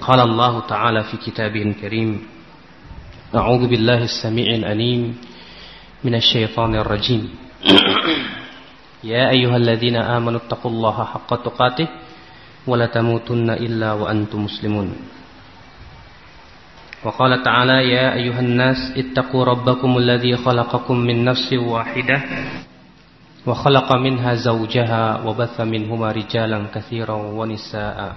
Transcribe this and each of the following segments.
قال الله تعالى في كتابه الكريم أعوذ بالله السميع الأليم من الشيطان الرجيم. يا أيها الذين آمنوا اتقوا الله حق تقاته ولا تموتن إلا وأنتم مسلمون. وقال تعالى يا أيها الناس اتقوا ربكم الذي خلقكم من نفس واحدة وخلق منها زوجها وبث منهما رجالا كثيرا ونساء.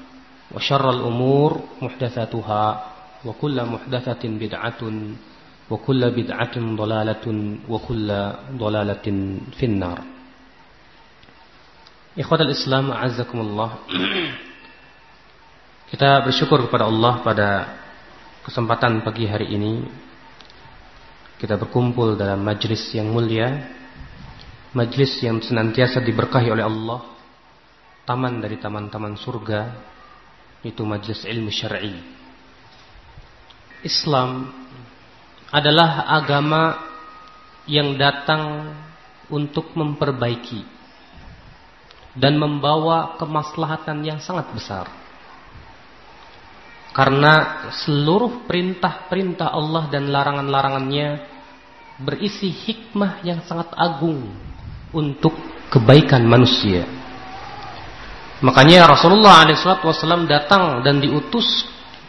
وشر الأمور محدثاتها وكل محدثة بدعة وكل بدعة ضلالة وكل ضلالة في النار إخوة الإسلام أعزكم الله Kita bersyukur kepada Allah pada kesempatan pagi hari ini kita berkumpul dalam majlis yang mulia, majlis yang senantiasa diberkahi oleh Allah, taman dari taman-taman surga, itu majlis ilmu syar'i. Islam adalah agama yang datang untuk memperbaiki dan membawa kemaslahatan yang sangat besar. Karena seluruh perintah-perintah Allah dan larangan-larangannya berisi hikmah yang sangat agung untuk kebaikan manusia. Makanya Rasulullah SAW datang dan diutus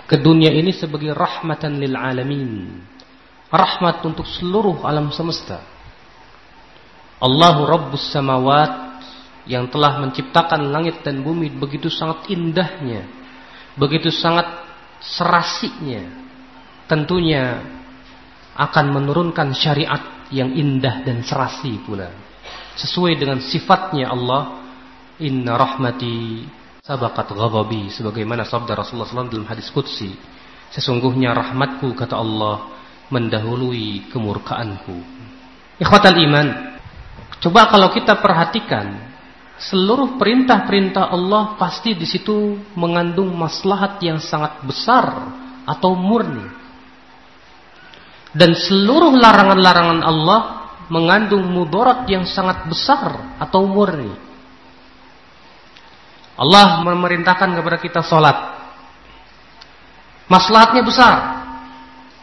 ke dunia ini sebagai rahmatan lil alamin. Rahmat untuk seluruh alam semesta. Allahu Rabbus Samawat yang telah menciptakan langit dan bumi begitu sangat indahnya. Begitu sangat serasinya tentunya akan menurunkan syariat yang indah dan serasi pula sesuai dengan sifatnya Allah inna rahmati sabaqat ghadabi sebagaimana sabda Rasulullah SAW dalam hadis qudsi sesungguhnya rahmatku kata Allah mendahului kemurkaanku ikhwatal iman coba kalau kita perhatikan seluruh perintah-perintah Allah pasti di situ mengandung maslahat yang sangat besar atau murni. Dan seluruh larangan-larangan Allah mengandung mudarat yang sangat besar atau murni. Allah memerintahkan kepada kita salat. Maslahatnya besar.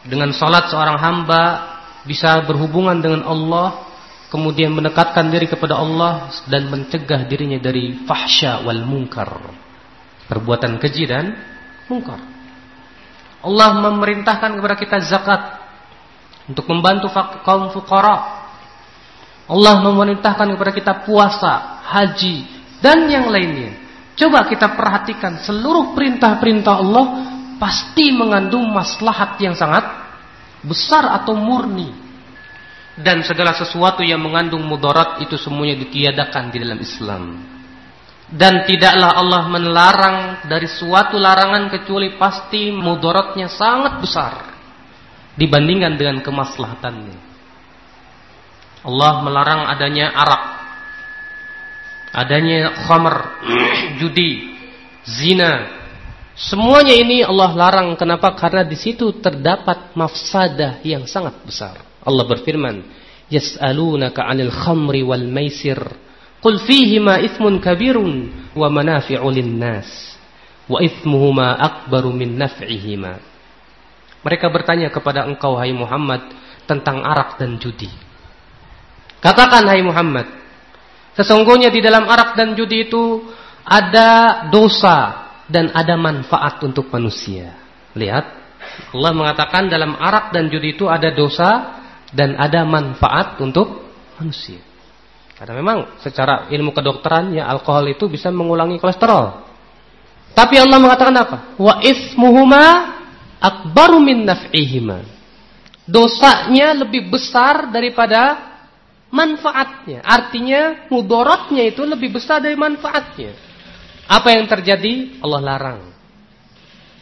Dengan salat seorang hamba bisa berhubungan dengan Allah kemudian mendekatkan diri kepada Allah dan mencegah dirinya dari fahsya wal munkar perbuatan keji dan mungkar Allah memerintahkan kepada kita zakat untuk membantu kaum fukara Allah memerintahkan kepada kita puasa haji dan yang lainnya coba kita perhatikan seluruh perintah-perintah Allah pasti mengandung maslahat yang sangat besar atau murni dan segala sesuatu yang mengandung mudarat itu semuanya ditiadakan di dalam Islam. Dan tidaklah Allah melarang dari suatu larangan kecuali pasti mudaratnya sangat besar dibandingkan dengan kemaslahatannya. Allah melarang adanya arak, adanya khamr, judi, zina. Semuanya ini Allah larang. Kenapa? Karena di situ terdapat mafsadah yang sangat besar. Allah berfirman, "Yas'alunaka 'anil khamri wal maisir, qul fihima ithmun kabirun wa manafi'u lin-nas, wa ithmuhuma akbaru min naf'ihima." Mereka bertanya kepada engkau hai Muhammad tentang arak dan judi. Katakan hai Muhammad, sesungguhnya di dalam arak dan judi itu ada dosa dan ada manfaat untuk manusia. Lihat, Allah mengatakan dalam arak dan judi itu ada dosa dan ada manfaat untuk manusia. Karena memang secara ilmu kedokteran ya alkohol itu bisa mengulangi kolesterol. Tapi Allah mengatakan apa? Wa ismuhuma akbaru min naf'ihima. Dosanya lebih besar daripada manfaatnya. Artinya mudorotnya itu lebih besar dari manfaatnya. Apa yang terjadi? Allah larang.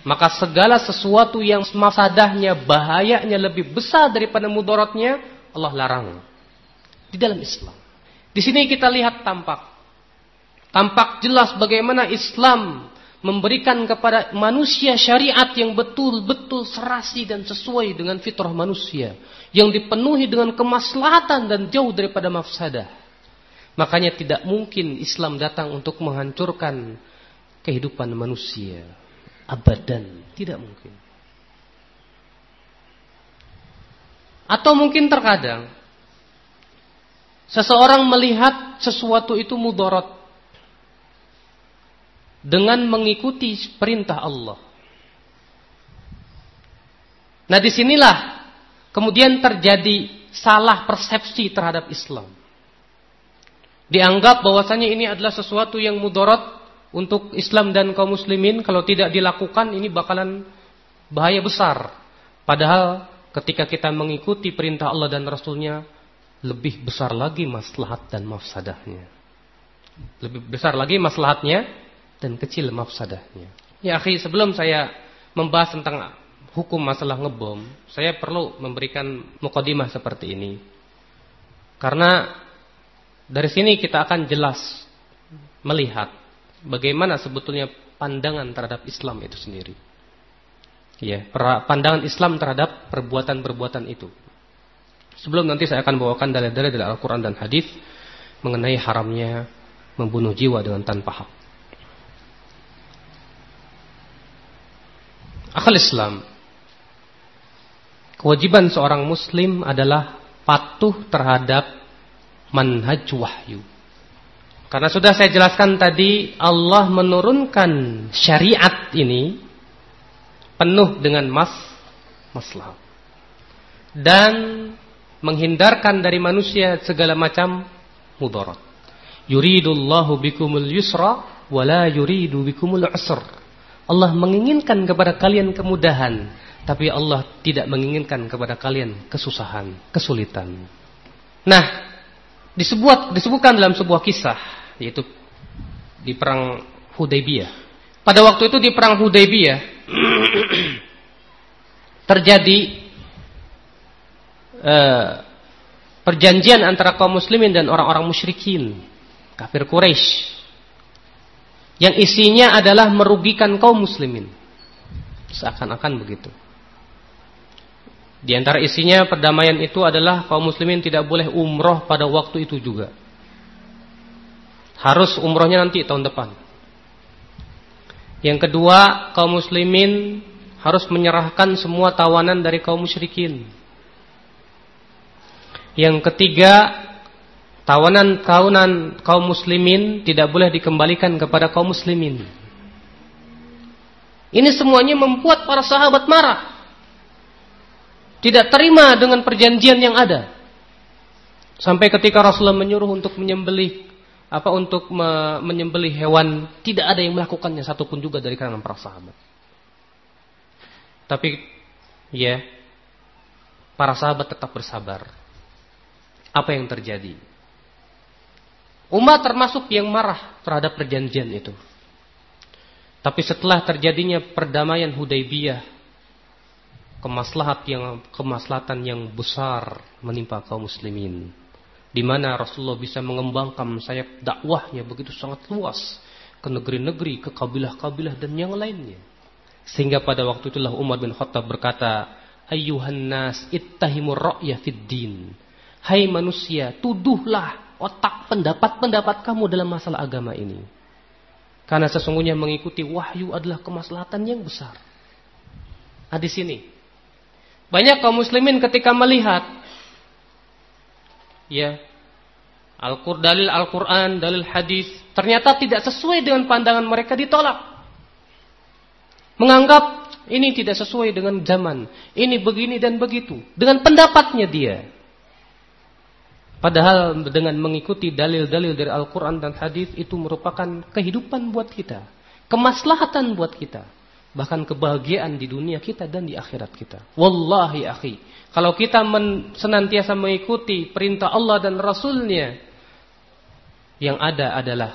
Maka segala sesuatu yang masadahnya, bahayanya lebih besar daripada mudorotnya, Allah larang. Di dalam Islam. Di sini kita lihat tampak. Tampak jelas bagaimana Islam memberikan kepada manusia syariat yang betul-betul serasi dan sesuai dengan fitrah manusia yang dipenuhi dengan kemaslahatan dan jauh daripada mafsadah. Makanya tidak mungkin Islam datang untuk menghancurkan kehidupan manusia. Abadan, tidak mungkin. Atau mungkin terkadang seseorang melihat sesuatu itu mudarat dengan mengikuti perintah Allah. Nah di sinilah kemudian terjadi salah persepsi terhadap Islam. Dianggap bahwasanya ini adalah sesuatu yang mudarat untuk Islam dan kaum muslimin kalau tidak dilakukan ini bakalan bahaya besar. Padahal ketika kita mengikuti perintah Allah dan Rasulnya lebih besar lagi maslahat dan mafsadahnya. Lebih besar lagi maslahatnya dan kecil mafsadahnya. Ya akhi, sebelum saya membahas tentang hukum masalah ngebom, saya perlu memberikan mukadimah seperti ini. Karena dari sini kita akan jelas melihat bagaimana sebetulnya pandangan terhadap Islam itu sendiri. Ya, pandangan Islam terhadap perbuatan-perbuatan itu. Sebelum nanti saya akan bawakan dalil-dalil dari Al-Quran dan Hadis mengenai haramnya membunuh jiwa dengan tanpa hak. Akal Islam Kewajiban seorang muslim adalah patuh terhadap manhaj wahyu. Karena sudah saya jelaskan tadi Allah menurunkan syariat ini penuh dengan mas masalah dan menghindarkan dari manusia segala macam mudarat. Yuridullahu bikumul yusra wala yuridu bikumul usra. Allah menginginkan kepada kalian kemudahan, tapi Allah tidak menginginkan kepada kalian kesusahan, kesulitan. Nah, disebut disebutkan dalam sebuah kisah yaitu di perang Hudaybiyah. Pada waktu itu di perang Hudaybiyah terjadi uh, perjanjian antara kaum muslimin dan orang-orang musyrikin, kafir Quraisy yang isinya adalah merugikan kaum muslimin. Seakan-akan begitu. Di antara isinya perdamaian itu adalah kaum muslimin tidak boleh umroh pada waktu itu juga. Harus umrohnya nanti tahun depan. Yang kedua, kaum muslimin harus menyerahkan semua tawanan dari kaum musyrikin. Yang ketiga, tawanan-tawanan kaum muslimin tidak boleh dikembalikan kepada kaum muslimin. Ini semuanya membuat para sahabat marah. Tidak terima dengan perjanjian yang ada. Sampai ketika Rasulullah menyuruh untuk menyembelih apa untuk me menyembelih hewan, tidak ada yang melakukannya satupun juga dari kalangan para sahabat. Tapi ya, para sahabat tetap bersabar. Apa yang terjadi? Umat termasuk yang marah terhadap perjanjian itu. Tapi setelah terjadinya perdamaian Hudaybiyah, kemaslahat yang kemaslahatan yang besar menimpa kaum muslimin. Di mana Rasulullah bisa mengembangkan sayap dakwahnya begitu sangat luas ke negeri-negeri, ke kabilah-kabilah dan yang lainnya. Sehingga pada waktu itulah Umar bin Khattab berkata, "Ayyuhan nas ittahimur ra'ya fid din." Hai manusia, tuduhlah otak pendapat-pendapat kamu dalam masalah agama ini. Karena sesungguhnya mengikuti wahyu adalah kemaslahatan yang besar. Nah di sini banyak kaum muslimin ketika melihat ya Al-Qur'an dalil Al-Qur'an, dalil hadis ternyata tidak sesuai dengan pandangan mereka ditolak. Menganggap Ini tidak sesuai dengan zaman. Ini begini dan begitu. Dengan pendapatnya dia. Padahal dengan mengikuti dalil-dalil dari Al-Quran dan Hadis itu merupakan kehidupan buat kita. Kemaslahatan buat kita. Bahkan kebahagiaan di dunia kita dan di akhirat kita. Wallahi akhi. Kalau kita men, senantiasa mengikuti perintah Allah dan Rasulnya. Yang ada adalah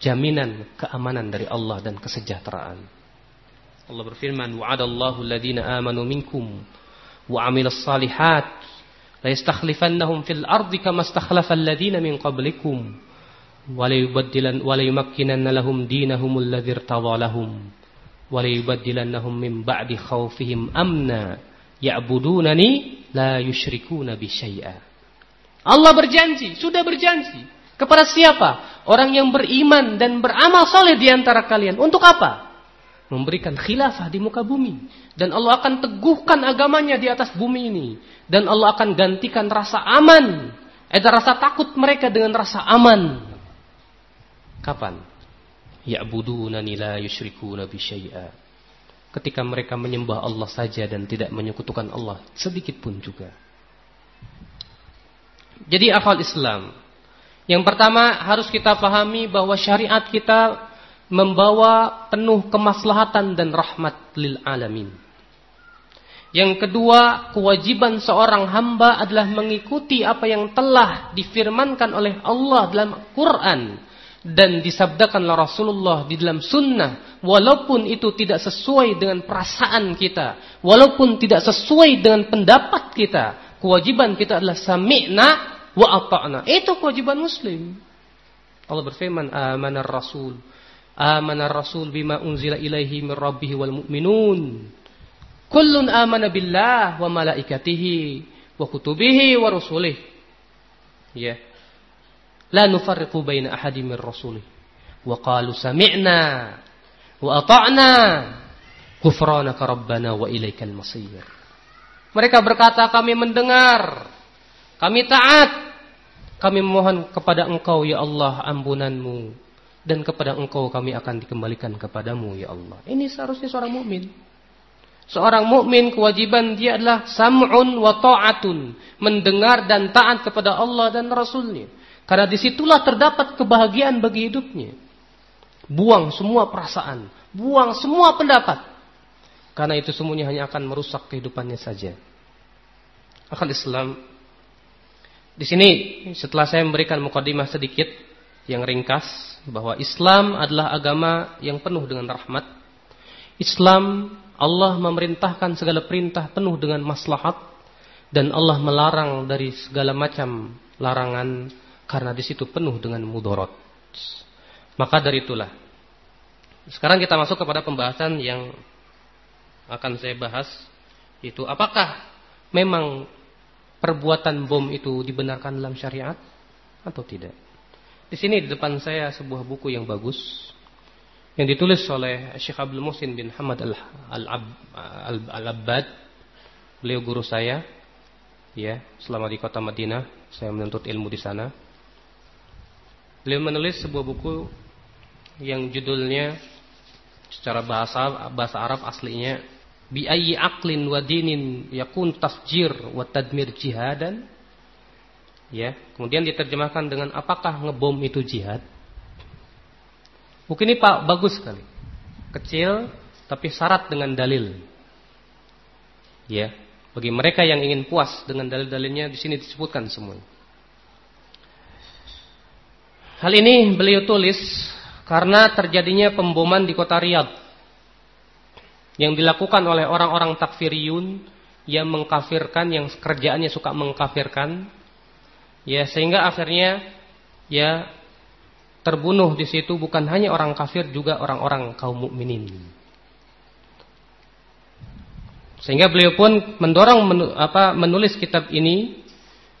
jaminan keamanan dari Allah dan kesejahteraan. Allah berfirman, "Wa'adallahu alladhina amanu minkum wa 'amilus salihat la yastakhlifannahum fil ardi kama istakhlafa alladhina min qablikum wa la yubaddilan wa la yumakkinanna lahum lahum la yusyrikuna bi syai'a." Allah berjanji, sudah berjanji kepada siapa? Orang yang beriman dan beramal soleh di antara kalian. Untuk apa? memberikan khilafah di muka bumi dan Allah akan teguhkan agamanya di atas bumi ini dan Allah akan gantikan rasa aman eh rasa takut mereka dengan rasa aman kapan ya'budunani la yusyrikuna bi syai'a. Ketika mereka menyembah Allah saja dan tidak menyekutukan Allah sedikit pun juga. Jadi akal Islam. Yang pertama harus kita pahami bahwa syariat kita membawa penuh kemaslahatan dan rahmat lil alamin. Yang kedua, kewajiban seorang hamba adalah mengikuti apa yang telah difirmankan oleh Allah dalam Quran dan disabdakan oleh Rasulullah di dalam sunnah walaupun itu tidak sesuai dengan perasaan kita walaupun tidak sesuai dengan pendapat kita kewajiban kita adalah sami'na wa ata'na. Itu kewajiban muslim. Allah berfirman amanar rasul amana rasul bima unzila ilaihi min rabbih wal mu'minun. Kullun amana billah wa malaikatihi wa kutubihi wa rusulih ya la nufarriqu baina ahadin min rasulih wa qalu sami'na wa ata'na ghufranaka rabbana wa ilaikal masir mereka berkata kami mendengar kami taat kami memohon kepada engkau ya Allah ampunanmu dan kepada engkau kami akan dikembalikan kepadamu ya Allah. Ini seharusnya seorang mukmin. Seorang mukmin kewajiban dia adalah sam'un wa ta'atun, mendengar dan taat kepada Allah dan Rasulnya. Karena di situlah terdapat kebahagiaan bagi hidupnya. Buang semua perasaan, buang semua pendapat. Karena itu semuanya hanya akan merusak kehidupannya saja. Akal Islam. Di sini setelah saya memberikan mukadimah sedikit yang ringkas bahwa Islam adalah agama yang penuh dengan rahmat. Islam Allah memerintahkan segala perintah penuh dengan maslahat dan Allah melarang dari segala macam larangan karena di situ penuh dengan mudarat. Maka dari itulah sekarang kita masuk kepada pembahasan yang akan saya bahas itu apakah memang perbuatan bom itu dibenarkan dalam syariat atau tidak? Di sini di depan saya sebuah buku yang bagus yang ditulis oleh Syekh Abdul Muhsin bin Hamad Al-Abbad. Beliau guru saya ya, selama di kota Madinah, saya menuntut ilmu di sana. Beliau menulis sebuah buku yang judulnya secara bahasa bahasa Arab aslinya bi ayyi aqlin wa dinin yakun tafjir wa tadmir jihadan Ya, kemudian diterjemahkan dengan apakah ngebom itu jihad? Buku ini Pak bagus sekali. Kecil tapi syarat dengan dalil. Ya, bagi mereka yang ingin puas dengan dalil-dalilnya di sini disebutkan semua. Hal ini beliau tulis karena terjadinya pemboman di kota Riyadh yang dilakukan oleh orang-orang takfiriyun yang mengkafirkan yang kerjaannya suka mengkafirkan Ya, sehingga akhirnya ya terbunuh di situ bukan hanya orang kafir juga orang-orang kaum mukminin. Sehingga beliau pun mendorong apa menulis kitab ini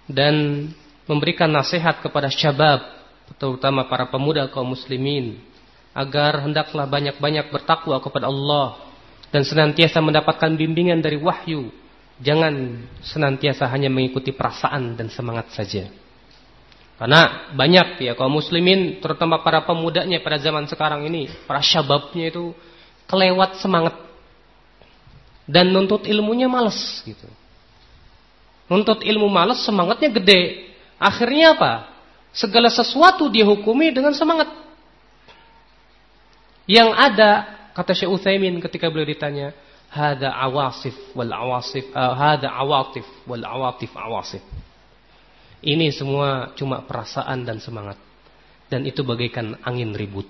dan memberikan nasihat kepada syabab terutama para pemuda kaum muslimin agar hendaklah banyak-banyak bertakwa kepada Allah dan senantiasa mendapatkan bimbingan dari wahyu Jangan senantiasa hanya mengikuti perasaan dan semangat saja. Karena banyak ya kaum muslimin terutama para pemudanya pada zaman sekarang ini, para syababnya itu kelewat semangat. dan nuntut ilmunya males gitu. Nuntut ilmu males semangatnya gede. Akhirnya apa? Segala sesuatu dia hukumi dengan semangat. Yang ada kata Syekh Utsaimin ketika beliau ditanya, "Hada awasif wal awasif, uh, hada awatif wal awatif awasif." Ini semua cuma perasaan dan semangat. Dan itu bagaikan angin ribut.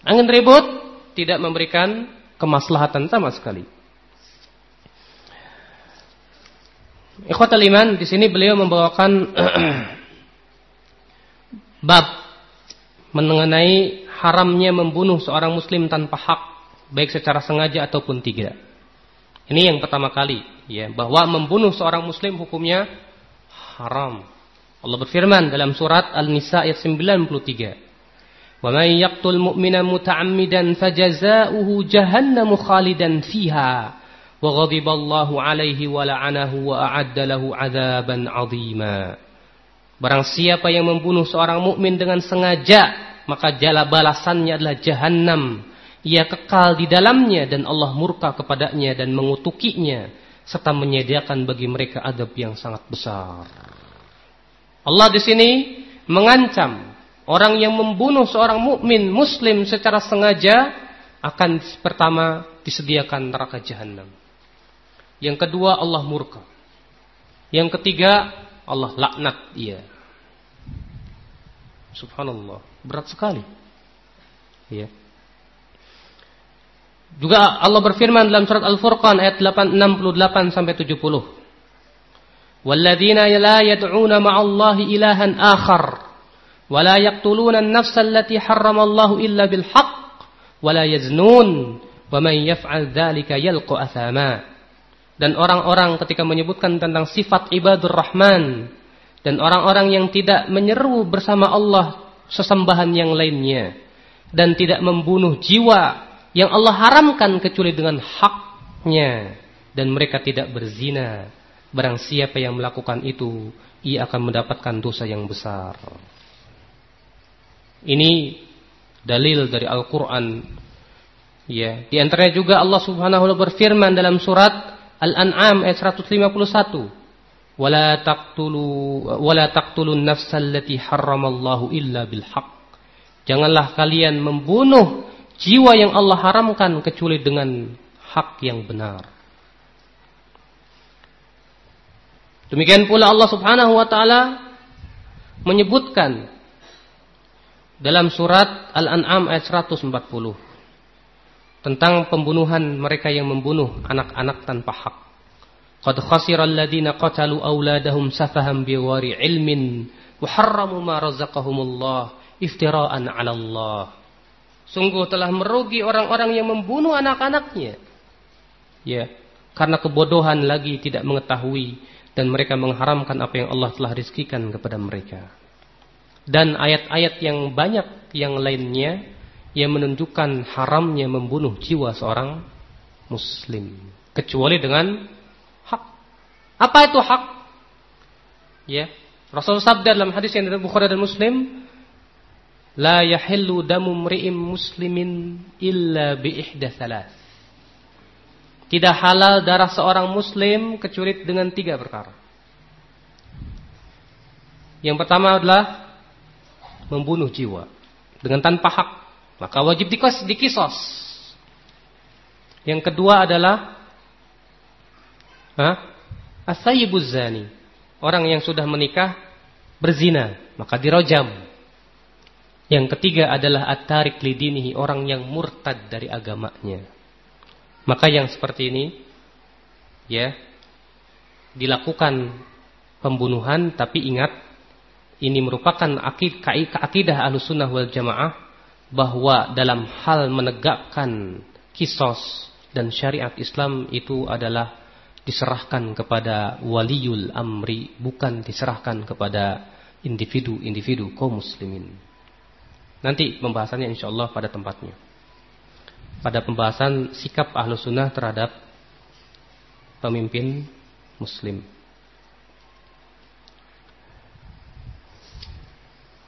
Angin ribut tidak memberikan kemaslahatan sama sekali. Ikhwatal iman, di sini beliau membawakan bab mengenai haramnya membunuh seorang muslim tanpa hak baik secara sengaja ataupun tidak. Ini yang pertama kali ya bahwa membunuh seorang muslim hukumnya haram. Allah berfirman dalam surat Al-Nisa ayat 93. "Wa may yaqtul mu'mina muta'ammidan جَهَنَّمُ خَالِدًا khalidan fiha wa ghadiballahu 'alaihi wa la'anahu wa a'adda lahu 'adzaban 'azima." Barang siapa yang membunuh seorang mukmin dengan sengaja, maka jala balasannya adalah jahanam. Ia kekal di dalamnya dan Allah murka kepadanya dan mengutukinya serta menyediakan bagi mereka adab yang sangat besar. Allah di sini mengancam orang yang membunuh seorang mukmin muslim secara sengaja akan pertama disediakan neraka jahanam. Yang kedua Allah murka. Yang ketiga Allah laknat dia. Subhanallah, berat sekali. Ya. Juga Allah berfirman dalam surat Al-Furqan ayat 868 sampai 70. Walladzina la yad'una ma'allahi ilahan akhar wa la yaqtuluna an-nafsa allati harrama Allah illa bil haqq wa la yaznun wa man yaf'al dzalika yalqa athama dan orang-orang ketika menyebutkan tentang sifat ibadur rahman dan orang-orang yang tidak menyeru bersama Allah sesembahan yang lainnya. Dan tidak membunuh jiwa yang Allah haramkan kecuali dengan haknya. Dan mereka tidak berzina. Barang siapa yang melakukan itu ia akan mendapatkan dosa yang besar. Ini dalil dari Al-Qur'an. Ya di antaranya juga Allah Subhanahu wa taala berfirman dalam surat Al-An'am ayat 151. Taqtulu wala taqtulun nafsal lati harramallahu illa bil haqq. Janganlah kalian membunuh jiwa yang Allah haramkan kecuali dengan hak yang benar. Demikian pula Allah Subhanahu wa taala menyebutkan dalam surat Al-An'am ayat 140 tentang pembunuhan mereka yang membunuh anak-anak tanpa hak. Qad khasira alladziina qatalu auladahum safaham biwari ilmin wa harramu ma razaqahumullah iftira'an 'ala Allah. Sungguh telah merugi orang-orang yang membunuh anak-anaknya. Ya, karena kebodohan lagi tidak mengetahui dan mereka mengharamkan apa yang Allah telah rizkikan kepada mereka. Dan ayat-ayat yang banyak yang lainnya yang menunjukkan haramnya membunuh jiwa seorang muslim kecuali dengan. Apa itu hak? Ya. Rasul sabda dalam hadis yang dari Bukhari dan Muslim, la yahillu damu mri'im muslimin illa bi ihda thalath. Tidak halal darah seorang muslim kecuali dengan tiga perkara. Yang pertama adalah membunuh jiwa dengan tanpa hak. Maka wajib dikisos. Yang kedua adalah asayyibuz zani. Orang yang sudah menikah berzina, maka dirojam. Yang ketiga adalah at-tarik lidinihi, orang yang murtad dari agamanya. Maka yang seperti ini ya dilakukan pembunuhan tapi ingat ini merupakan akidah Ahlussunnah wal Jamaah bahwa dalam hal menegakkan kisos dan syariat Islam itu adalah diserahkan kepada waliul amri bukan diserahkan kepada individu-individu kaum muslimin. Nanti pembahasannya insya Allah pada tempatnya. Pada pembahasan sikap ahlu sunnah terhadap pemimpin muslim.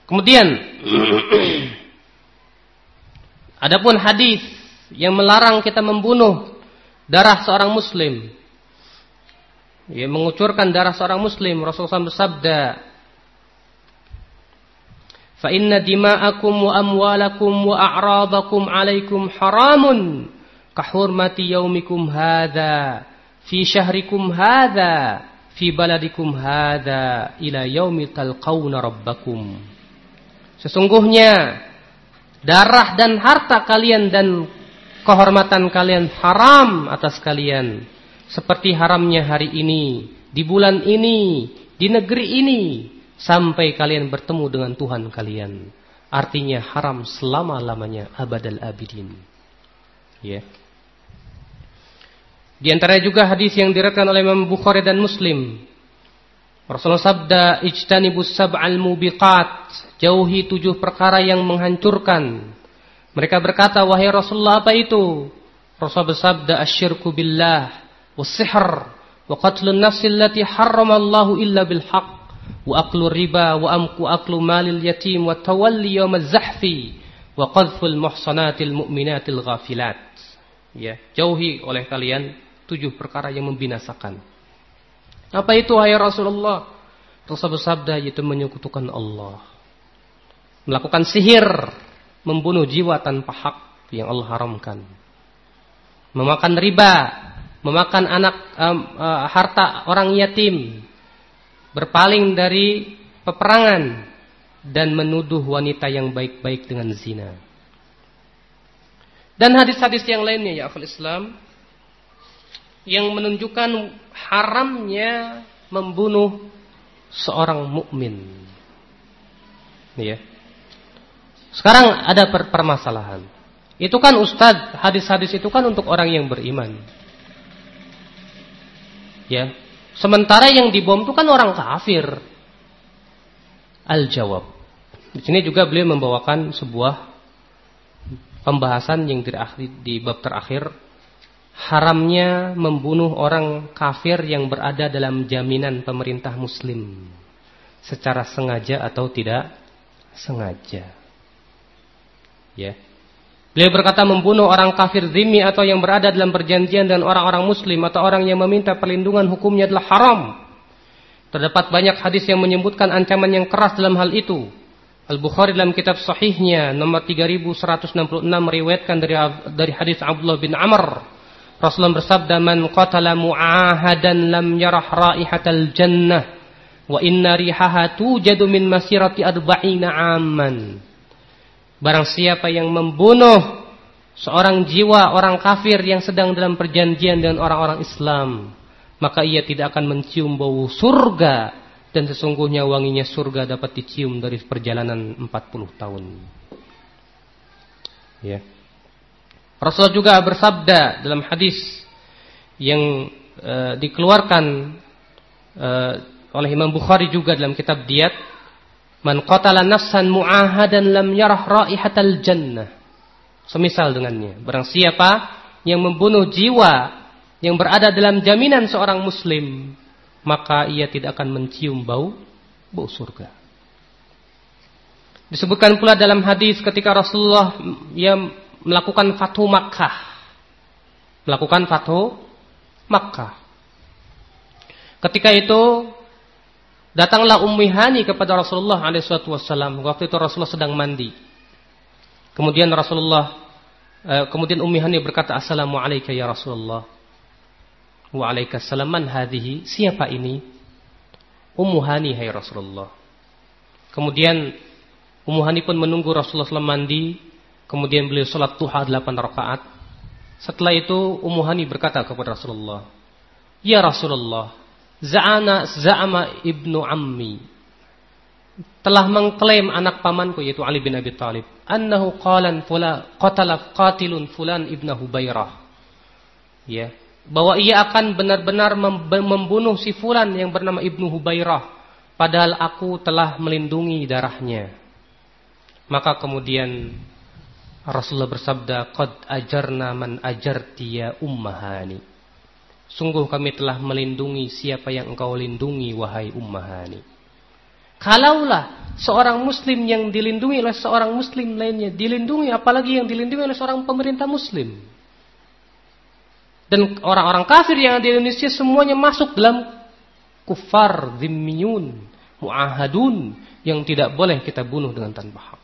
Kemudian Adapun hadis yang melarang kita membunuh darah seorang muslim. Ya, mengucurkan darah seorang muslim, Rasulullah bersabda, "Fa inna dima'akum wa amwalakum wa a'radakum 'alaikum haramun kahurmati yaumikum hadza fi syahrikum hadza fi baladikum hadza ila yaumi talqauna rabbakum." Sesungguhnya darah dan harta kalian dan kehormatan kalian haram atas kalian seperti haramnya hari ini di bulan ini di negeri ini sampai kalian bertemu dengan Tuhan kalian. Artinya haram selama-lamanya abadal abidin. Ya. Yeah. di antara juga hadis yang diriwayatkan oleh Imam Bukhari dan Muslim. Rasulullah sabda ijtanibus sab'al mubiqat. Jauhi tujuh perkara yang menghancurkan. Mereka berkata, wahai Rasulullah apa itu? Rasul bersabda, asyirku billah, allati harramallahu illa bilhaq, wa aklu riba, wa amku aklu malil yatim, wa tawalli yawm zahfi, wa qadful muhsanatil mu'minatil ghafilat. Ya, jauhi oleh kalian tujuh perkara yang membinasakan. Apa itu wahai Rasulullah? Rasul bersabda yaitu menyekutukan Allah. Melakukan sihir, membunuh jiwa tanpa hak yang Allah haramkan. Memakan riba, memakan anak um, uh, harta orang yatim, berpaling dari peperangan dan menuduh wanita yang baik-baik dengan zina. Dan hadis-hadis yang lainnya ya akal Islam yang menunjukkan haramnya membunuh seorang mukmin. Ya. Sekarang ada per permasalahan. Itu kan Ustadz, hadis-hadis itu kan untuk orang yang beriman. Ya. Sementara yang dibom itu kan orang kafir. Al-jawab. Di sini juga beliau membawakan sebuah pembahasan yang terakhir di bab terakhir haramnya membunuh orang kafir yang berada dalam jaminan pemerintah muslim secara sengaja atau tidak sengaja. Ya. Beliau berkata membunuh orang kafir zimmi atau yang berada dalam perjanjian dan orang-orang muslim atau orang yang meminta perlindungan hukumnya adalah haram. Terdapat banyak hadis yang menyebutkan ancaman yang keras dalam hal itu. Al-Bukhari dalam kitab sahihnya nomor 3166 meriwayatkan dari dari hadis Abdullah bin Amr. Rasulullah bersabda man qatala mu'ahadan lam yarah raihatal jannah wa inna rihaha tujadu min masirati arba'ina amman. Barang siapa yang membunuh seorang jiwa orang kafir yang sedang dalam perjanjian dengan orang-orang Islam, maka ia tidak akan mencium bau surga dan sesungguhnya wanginya surga dapat dicium dari perjalanan 40 tahun. Ya. Rasul juga bersabda dalam hadis yang uh, dikeluarkan uh, oleh Imam Bukhari juga dalam kitab Diat Man qatala nafsan mu'ahadan lam yarah raihatal jannah. Semisal dengannya. Barang siapa yang membunuh jiwa yang berada dalam jaminan seorang muslim, maka ia tidak akan mencium bau bau surga. Disebutkan pula dalam hadis ketika Rasulullah yang melakukan fatu Makkah. Melakukan fatu Makkah. Ketika itu Datanglah Ummi Hani kepada Rasulullah SAW. Waktu itu Rasulullah sedang mandi. Kemudian Rasulullah, eh, kemudian Ummi Hani berkata, Assalamualaikum ya Rasulullah. Waalaikumsalam man hadhihi? Siapa ini? Ummu Hani hai Rasulullah. Kemudian Ummu Hani pun menunggu Rasulullah SAW mandi. Kemudian beliau sholat duha 8 rakaat. Setelah itu Ummu Hani berkata kepada Rasulullah, Ya Rasulullah, Za'ana za'ama ibnu ammi. Telah mengklaim anak pamanku yaitu Ali bin Abi Thalib annahu qalan fula qatala qatilun fulan ibnu Hubairah. Ya. Bahwa ia akan benar-benar membunuh si fulan yang bernama Ibnu Hubairah padahal aku telah melindungi darahnya. Maka kemudian Rasulullah bersabda qad ajarna man ajarti ya ummahani Sungguh kami telah melindungi siapa yang engkau lindungi wahai ummahani. Kalaulah seorang muslim yang dilindungi oleh seorang muslim lainnya dilindungi apalagi yang dilindungi oleh seorang pemerintah muslim. Dan orang-orang kafir yang di Indonesia semuanya masuk dalam kufar, zimmiyun, mu'ahadun yang tidak boleh kita bunuh dengan tanpa hak.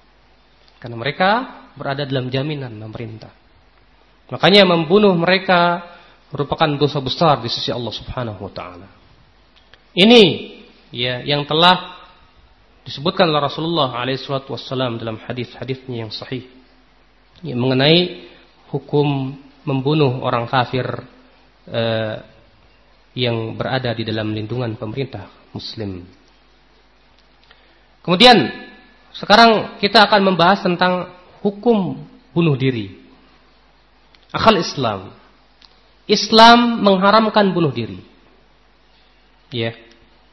Karena mereka berada dalam jaminan pemerintah. Makanya membunuh mereka merupakan dosa besar di sisi Allah Subhanahu wa taala. Ini ya yang telah disebutkan oleh Rasulullah alaihi wasallam dalam hadis-hadisnya yang sahih ya, mengenai hukum membunuh orang kafir eh, yang berada di dalam lindungan pemerintah muslim. Kemudian sekarang kita akan membahas tentang hukum bunuh diri akal Islam. Islam mengharamkan bunuh diri. Ya.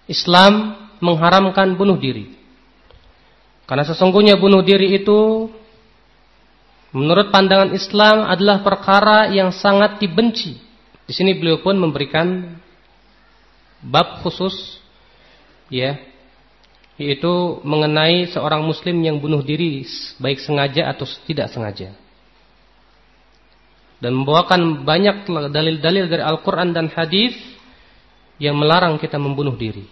Islam mengharamkan bunuh diri. Karena sesungguhnya bunuh diri itu menurut pandangan Islam adalah perkara yang sangat dibenci. Di sini beliau pun memberikan bab khusus ya yaitu mengenai seorang muslim yang bunuh diri baik sengaja atau tidak sengaja dan membawakan banyak dalil-dalil dari Al-Quran dan Hadis yang melarang kita membunuh diri.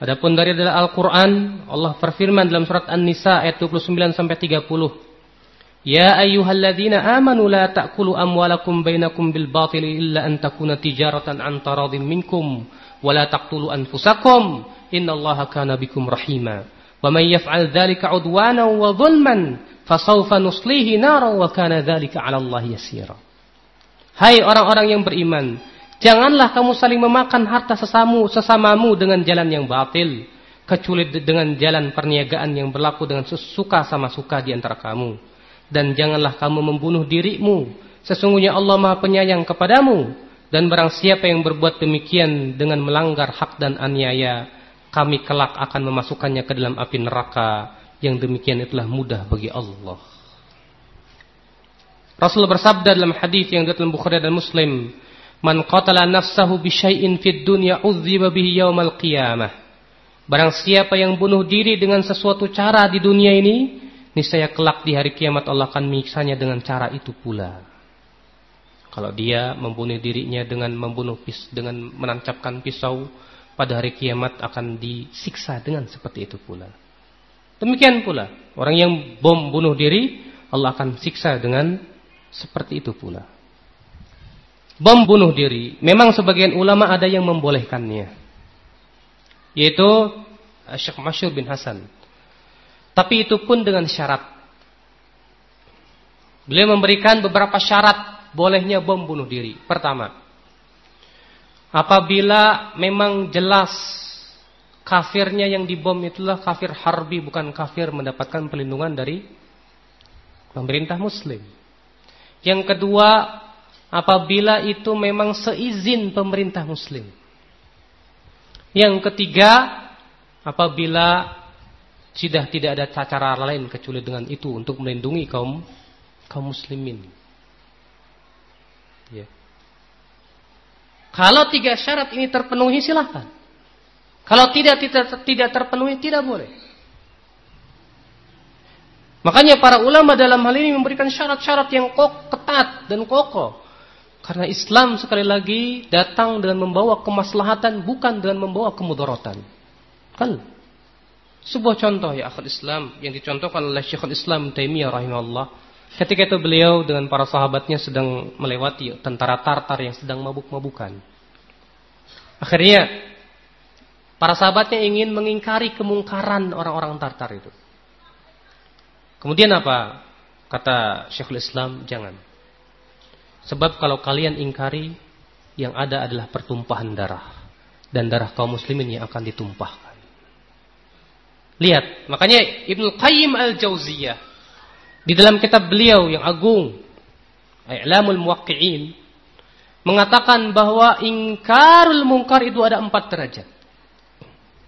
Adapun dari dalil Al-Quran, Allah berfirman dalam surat An-Nisa ayat 29 sampai 30. Ya ayyuhalladzina amanu la ta'kulu amwalakum bainakum bil batil illa an takuna tijaratan an taradin minkum wa la taqtulu anfusakum innallaha kana bikum rahima. Dzalika 'udwana wa dhulman fasaufa nuslihi nara wa kana dzalika 'ala Allah yasira. Hai orang-orang yang beriman, janganlah kamu saling memakan harta sesamu sesamamu dengan jalan yang batil, kecuali dengan jalan perniagaan yang berlaku dengan suka sama suka di antara kamu. Dan janganlah kamu membunuh dirimu, sesungguhnya Allah Maha Penyayang kepadamu. Dan barang siapa yang berbuat demikian dengan melanggar hak dan aniaya, kami kelak akan memasukkannya ke dalam api neraka yang demikian itulah mudah bagi Allah. Rasul bersabda dalam hadis yang dalam Bukhari dan Muslim, "Man qatala nafsahu bi syai'in fid dunya udziba bihi yaumal qiyamah." Barang siapa yang bunuh diri dengan sesuatu cara di dunia ini, niscaya kelak di hari kiamat Allah akan menyiksanya dengan cara itu pula. Kalau dia membunuh dirinya dengan membunuh pis, dengan menancapkan pisau, pada hari kiamat akan disiksa dengan seperti itu pula. Demikian pula orang yang bom bunuh diri Allah akan siksa dengan seperti itu pula. Bom bunuh diri memang sebagian ulama ada yang membolehkannya. Yaitu Syekh Masyur bin Hasan. Tapi itu pun dengan syarat. Beliau memberikan beberapa syarat bolehnya bom bunuh diri. Pertama, apabila memang jelas kafirnya yang dibom itulah kafir harbi bukan kafir mendapatkan perlindungan dari pemerintah muslim. Yang kedua, apabila itu memang seizin pemerintah muslim. Yang ketiga, apabila sudah tidak ada cara lain kecuali dengan itu untuk melindungi kaum kaum muslimin. Ya. Kalau tiga syarat ini terpenuhi silahkan. Kalau tidak tidak tidak terpenuhi tidak boleh. Makanya para ulama dalam hal ini memberikan syarat-syarat yang kok ketat dan kokoh. Karena Islam sekali lagi datang dengan membawa kemaslahatan bukan dengan membawa kemudaratan. Kan? Sebuah contoh ya akhir Islam yang dicontohkan oleh Syekhul Islam Taimiyah rahimahullah. Ketika itu beliau dengan para sahabatnya sedang melewati tentara Tartar yang sedang mabuk-mabukan. Akhirnya Para sahabatnya ingin mengingkari kemungkaran orang-orang Tartar itu. Kemudian apa? Kata Syekhul Islam, jangan. Sebab kalau kalian ingkari, yang ada adalah pertumpahan darah. Dan darah kaum muslimin yang akan ditumpahkan. Lihat, makanya Ibnu Qayyim al-Jauziyah di dalam kitab beliau yang agung, I'lamul Muwaqqi'in, mengatakan bahwa ingkarul mungkar itu ada empat derajat.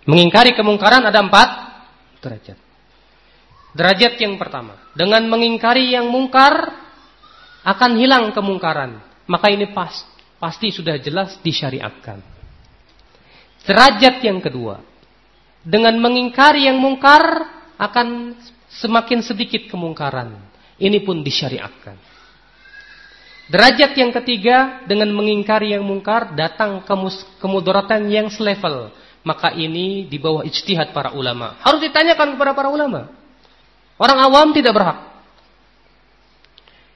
Mengingkari kemungkaran ada empat derajat. Derajat yang pertama, dengan mengingkari yang mungkar akan hilang kemungkaran. Maka ini pas, pasti sudah jelas disyariatkan. Derajat yang kedua, dengan mengingkari yang mungkar akan semakin sedikit kemungkaran. Ini pun disyariatkan. Derajat yang ketiga dengan mengingkari yang mungkar datang kemudaratan yang selevel. Maka ini di bawah ijtihad para ulama. Harus ditanyakan kepada para ulama. Orang awam tidak berhak.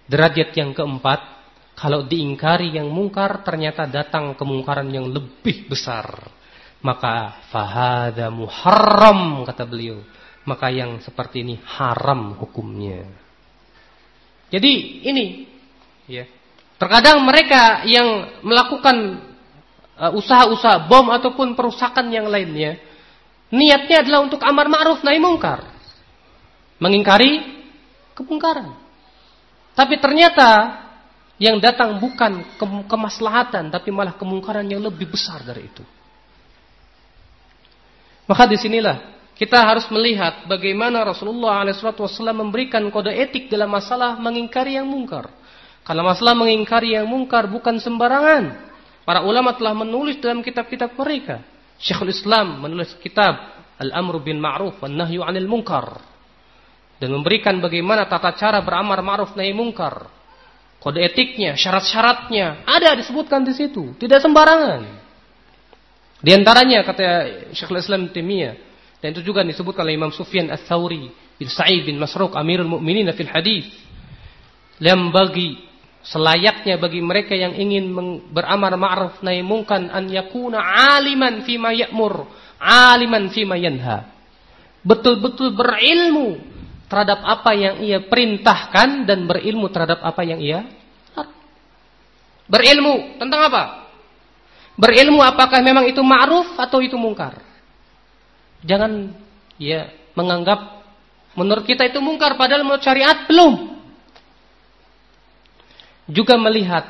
Derajat yang keempat, kalau diingkari yang mungkar ternyata datang kemungkaran yang lebih besar. Maka fahada muharram kata beliau. Maka yang seperti ini haram hukumnya. Jadi ini ya Terkadang mereka yang melakukan uh, usaha-usaha bom ataupun perusakan yang lainnya, niatnya adalah untuk amar ma'ruf nahi mungkar. Mengingkari kemungkaran. Tapi ternyata yang datang bukan ke kemaslahatan tapi malah kemungkaran yang lebih besar dari itu. Maka di sinilah kita harus melihat bagaimana Rasulullah SAW memberikan kode etik dalam masalah mengingkari yang mungkar. Kalau masalah mengingkari yang mungkar bukan sembarangan. Para ulama telah menulis dalam kitab-kitab mereka. Syekhul Islam menulis kitab Al-Amru bin Ma'ruf wa Nahyu 'anil Munkar dan memberikan bagaimana tata cara beramar ma'ruf nahi mungkar. Kode etiknya, syarat-syaratnya ada disebutkan di situ, tidak sembarangan. Di antaranya kata Syekhul Islam Taimiyah dan itu juga disebutkan oleh Imam Sufyan Ats-Tsauri bin Sa'id bin Masruq Amirul Mukminin fil hadis. Lam bagi selayaknya bagi mereka yang ingin beramar ma'ruf nahi mungkan an yakuna aliman fima ya'mur, aliman fima yanha. Betul-betul berilmu terhadap apa yang ia perintahkan dan berilmu terhadap apa yang ia Berilmu tentang apa? Berilmu apakah memang itu ma'ruf atau itu mungkar. Jangan ya menganggap menurut kita itu mungkar padahal menurut syariat belum. Juga melihat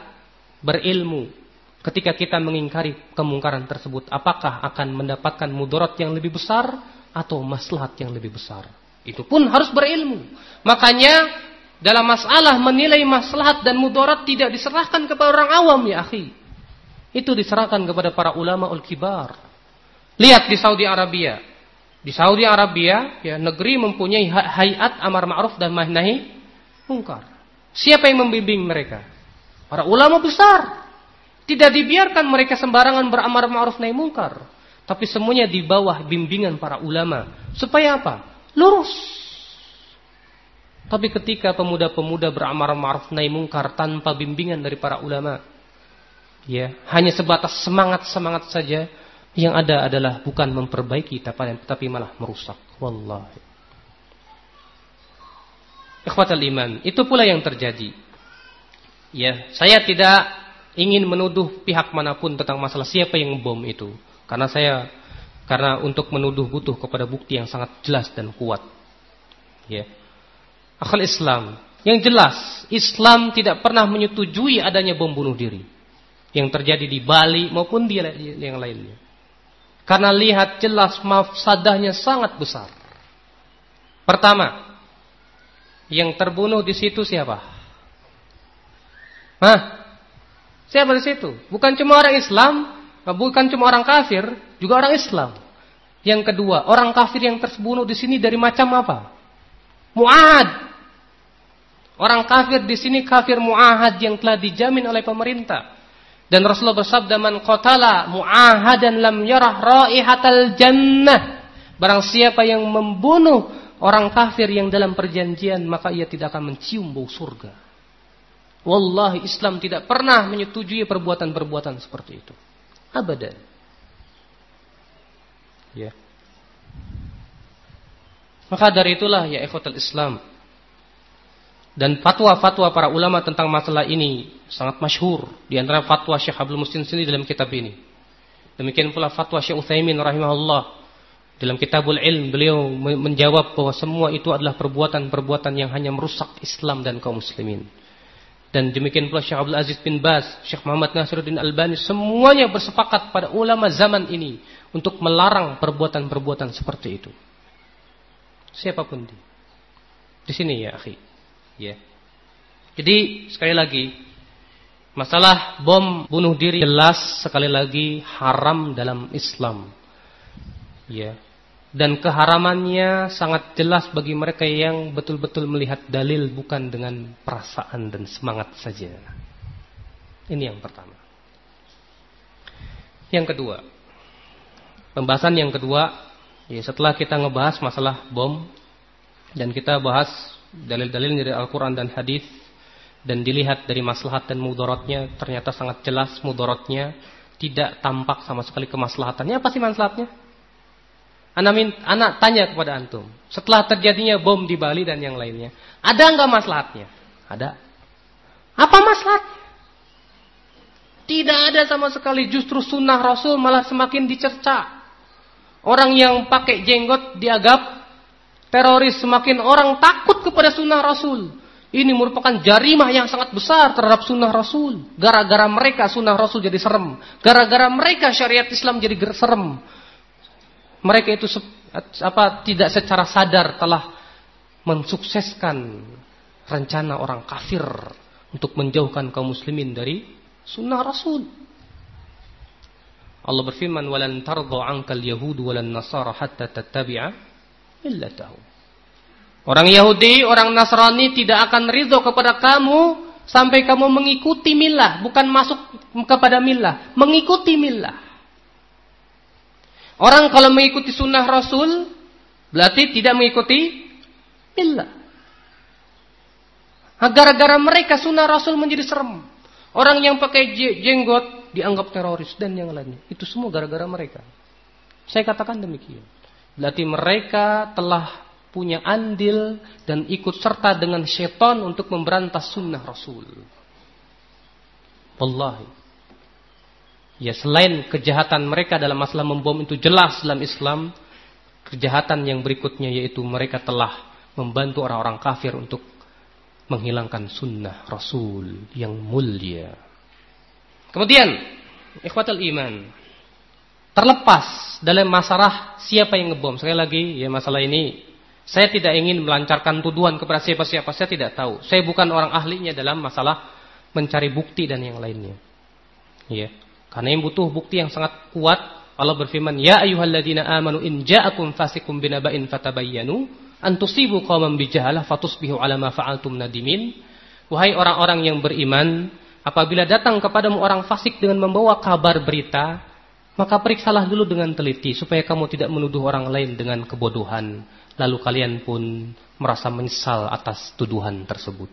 berilmu ketika kita mengingkari kemungkaran tersebut apakah akan mendapatkan mudarat yang lebih besar atau maslahat yang lebih besar? Itu pun harus berilmu. Makanya dalam masalah menilai maslahat dan mudarat tidak diserahkan kepada orang awam ya akhi. Itu diserahkan kepada para ulama ul kibar lihat di Saudi Arabia di Saudi Arabia ya negeri mempunyai hayat amar ma'ruf dan nahi mungkar Siapa yang membimbing mereka? Para ulama besar. Tidak dibiarkan mereka sembarangan beramar ma'ruf nahi mungkar. Tapi semuanya di bawah bimbingan para ulama. Supaya apa? Lurus. Tapi ketika pemuda-pemuda beramar ma'ruf nahi mungkar tanpa bimbingan dari para ulama. Ya, hanya sebatas semangat-semangat saja. Yang ada adalah bukan memperbaiki tapi malah merusak. Wallahi. Ikhwatal iman, itu pula yang terjadi. Ya, saya tidak ingin menuduh pihak mana pun tentang masalah siapa yang bom itu. Karena saya karena untuk menuduh butuh kepada bukti yang sangat jelas dan kuat. Ya. Akal Islam, yang jelas Islam tidak pernah menyetujui adanya bom bunuh diri yang terjadi di Bali maupun di yang lainnya. Karena lihat jelas mafsadahnya sangat besar. Pertama, yang terbunuh di situ siapa? Hah? Siapa di situ? Bukan cuma orang Islam, bukan cuma orang kafir, juga orang Islam. Yang kedua, orang kafir yang terbunuh di sini dari macam apa? Mu'ad. Orang kafir di sini kafir mu'ahad yang telah dijamin oleh pemerintah. Dan Rasulullah bersabda man qatala mu'ahadan lam yarah raihatal jannah. Barang siapa yang membunuh orang kafir yang dalam perjanjian maka ia tidak akan mencium bau surga. Wallahi Islam tidak pernah menyetujui perbuatan-perbuatan seperti itu. Abadan. Ya. Maka dari itulah ya ikhwatul Islam dan fatwa-fatwa para ulama tentang masalah ini sangat masyhur di antara fatwa Syekh Abdul Muslim sendiri dalam kitab ini. Demikian pula fatwa Syekh Utsaimin rahimahullah dalam kitabul ilm beliau menjawab bahwa semua itu adalah perbuatan-perbuatan yang hanya merusak Islam dan kaum muslimin. Dan demikian pula Syekh Abdul Aziz bin Baz, Syekh Muhammad Nasiruddin Albani semuanya bersepakat pada ulama zaman ini untuk melarang perbuatan-perbuatan seperti itu. Siapa pun di di sini ya, akhi. Ya. Jadi sekali lagi masalah bom bunuh diri jelas sekali lagi haram dalam Islam. Ya, dan keharamannya sangat jelas bagi mereka yang betul-betul melihat dalil bukan dengan perasaan dan semangat saja. Ini yang pertama. Yang kedua, pembahasan yang kedua, ya setelah kita ngebahas masalah bom dan kita bahas dalil-dalil dari Al-Quran dan Hadis dan dilihat dari maslahat dan mudaratnya ternyata sangat jelas mudaratnya tidak tampak sama sekali kemaslahatannya. Apa sih maslahatnya? Anak, anak tanya kepada antum, setelah terjadinya bom di Bali dan yang lainnya, ada nggak maslahatnya? Ada. Apa maslahatnya? Tidak ada sama sekali, justru sunnah Rasul malah semakin dicerca. Orang yang pakai jenggot diagap teroris, semakin orang takut kepada sunnah Rasul. Ini merupakan jarimah yang sangat besar terhadap sunnah Rasul. Gara-gara mereka sunnah Rasul jadi serem. Gara-gara mereka syariat Islam jadi serem mereka itu apa tidak secara sadar telah mensukseskan rencana orang kafir untuk menjauhkan kaum muslimin dari sunnah Rasul. Allah berfirman, "Walan tardha 'ankal yahud walan nasara hatta tattabi'a millatahu." Orang Yahudi, orang Nasrani tidak akan ridho kepada kamu sampai kamu mengikuti milah, bukan masuk kepada milah, mengikuti milah. Orang kalau mengikuti sunnah Rasul berarti tidak mengikuti millah. Gara-gara mereka sunnah Rasul menjadi serem. Orang yang pakai jenggot dianggap teroris dan yang lainnya. Itu semua gara-gara mereka. Saya katakan demikian. Berarti mereka telah punya andil dan ikut serta dengan syaitan untuk memberantas sunnah Rasul. Wallahi. Ya selain kejahatan mereka dalam masalah membom itu jelas dalam Islam, kejahatan yang berikutnya yaitu mereka telah membantu orang-orang kafir untuk menghilangkan sunnah Rasul yang mulia. Kemudian, ikhwatal iman, terlepas dalam masalah siapa yang ngebom. Sekali lagi, ya masalah ini saya tidak ingin melancarkan tuduhan kepada siapa-siapa, saya tidak tahu. Saya bukan orang ahlinya dalam masalah mencari bukti dan yang lainnya. Ya. Karena yang butuh bukti yang sangat kuat, Allah berfirman, "Ya ayyuhalladzina amanu in ja'akum fasikum binaba'in fatabayyanu an tusibu qauman bijahalah fatusbihu 'ala ma fa'altum nadimin." Wahai orang-orang yang beriman, apabila datang kepadamu orang fasik dengan membawa kabar berita, maka periksalah dulu dengan teliti supaya kamu tidak menuduh orang lain dengan kebodohan, lalu kalian pun merasa menyesal atas tuduhan tersebut.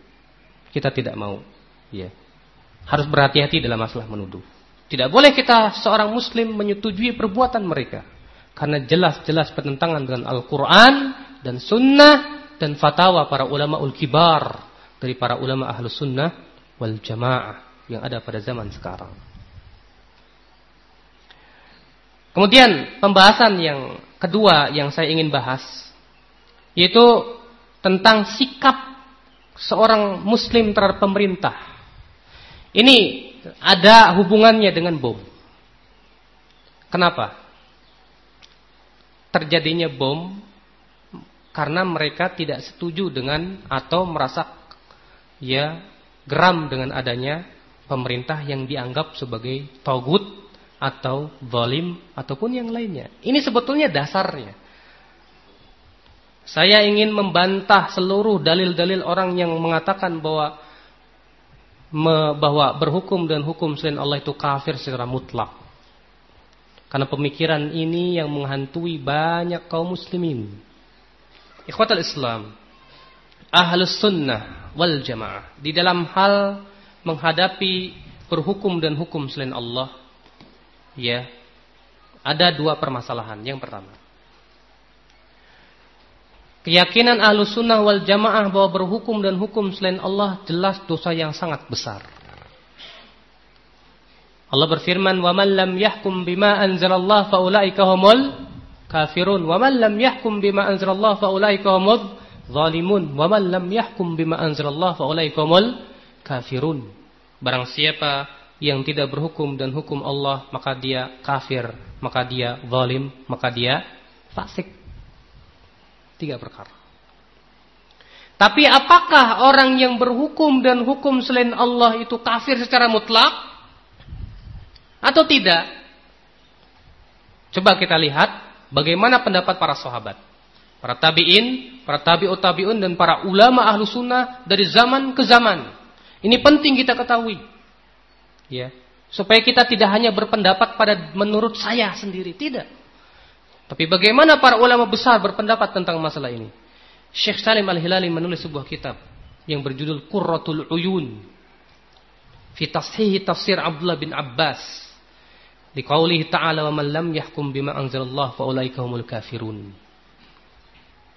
Kita tidak mau, ya. Harus berhati-hati dalam masalah menuduh. Tidak boleh kita seorang muslim menyetujui perbuatan mereka. Karena jelas-jelas pertentangan dengan Al-Quran dan Sunnah dan fatwa para ulama ul-kibar dari para ulama ahlu sunnah wal jamaah yang ada pada zaman sekarang. Kemudian pembahasan yang kedua yang saya ingin bahas yaitu tentang sikap seorang muslim terhadap pemerintah. Ini ada hubungannya dengan bom. Kenapa? Terjadinya bom karena mereka tidak setuju dengan atau merasa ya geram dengan adanya pemerintah yang dianggap sebagai togut atau zalim ataupun yang lainnya. Ini sebetulnya dasarnya. Saya ingin membantah seluruh dalil-dalil orang yang mengatakan bahwa bahwa berhukum dan hukum selain Allah itu kafir secara mutlak. Karena pemikiran ini yang menghantui banyak kaum muslimin. Ikhwatal Islam, ahlus sunnah wal jamaah. Di dalam hal menghadapi berhukum dan hukum selain Allah, ya, ada dua permasalahan. Yang pertama, Keyakinan ahlu sunnah wal jamaah bahwa berhukum dan hukum selain Allah jelas dosa yang sangat besar. Allah berfirman, "Waman lam yahkum bima anzalallah faulaika humul kafirun, waman lam yahkum bima anzalallah faulaika humud zalimun, waman lam yahkum bima anzalallah faulaika humul kafirun." Barang siapa yang tidak berhukum dan hukum Allah, maka dia kafir, maka dia zalim, maka dia fasik. Tiga perkara. Tapi apakah orang yang berhukum dan hukum selain Allah itu kafir secara mutlak? Atau tidak? Coba kita lihat bagaimana pendapat para sahabat. Para tabi'in, para tabi'ut tabi'un dan para ulama ahlu sunnah dari zaman ke zaman. Ini penting kita ketahui. Ya. Supaya kita tidak hanya berpendapat pada menurut saya sendiri, tidak. Tapi bagaimana para ulama besar berpendapat tentang masalah ini? Syekh Salim Al-Hilali menulis sebuah kitab yang berjudul Qurratul Uyun fi tashih tafsir Abdullah bin Abbas liqaulihi ta'ala wa man lam yahkum bima anzalallah fa ulaika humul kafirun.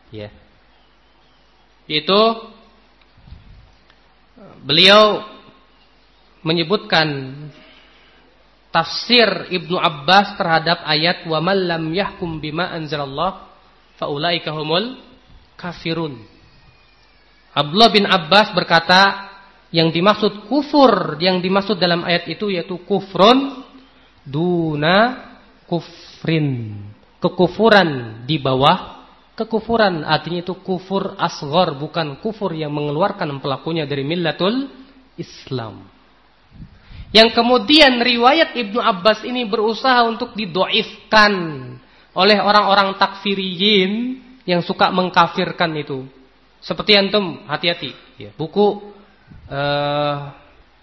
Ya. Yaitu beliau menyebutkan tafsir Ibnu Abbas terhadap ayat wa man lam yahkum bima anzalallah faulaika humul kafirun. Abdullah bin Abbas berkata yang dimaksud kufur yang dimaksud dalam ayat itu yaitu kufrun duna kufrin. Kekufuran di bawah kekufuran artinya itu kufur asghar bukan kufur yang mengeluarkan pelakunya dari millatul Islam. Yang kemudian riwayat Ibnu Abbas ini berusaha untuk didoifkan oleh orang-orang takfiriyin yang suka mengkafirkan itu. Seperti antum hati-hati. Ya, buku uh,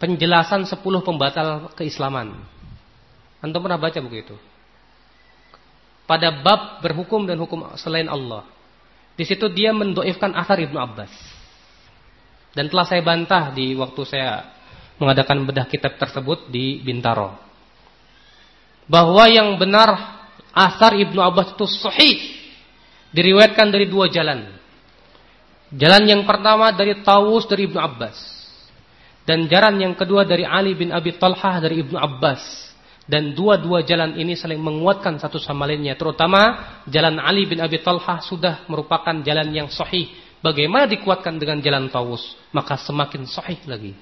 penjelasan 10 pembatal keislaman. Antum pernah baca buku itu? Pada bab berhukum dan hukum selain Allah. Di situ dia mendoifkan asar Ibnu Abbas. Dan telah saya bantah di waktu saya mengadakan bedah kitab tersebut di Bintaro. Bahwa yang benar asar Ibnu Abbas itu sahih. Diriwayatkan dari dua jalan. Jalan yang pertama dari Tawus dari Ibnu Abbas. Dan jalan yang kedua dari Ali bin Abi Talhah dari Ibnu Abbas. Dan dua-dua jalan ini saling menguatkan satu sama lainnya. Terutama jalan Ali bin Abi Talhah sudah merupakan jalan yang sahih. Bagaimana dikuatkan dengan jalan Tawus? Maka semakin sahih lagi.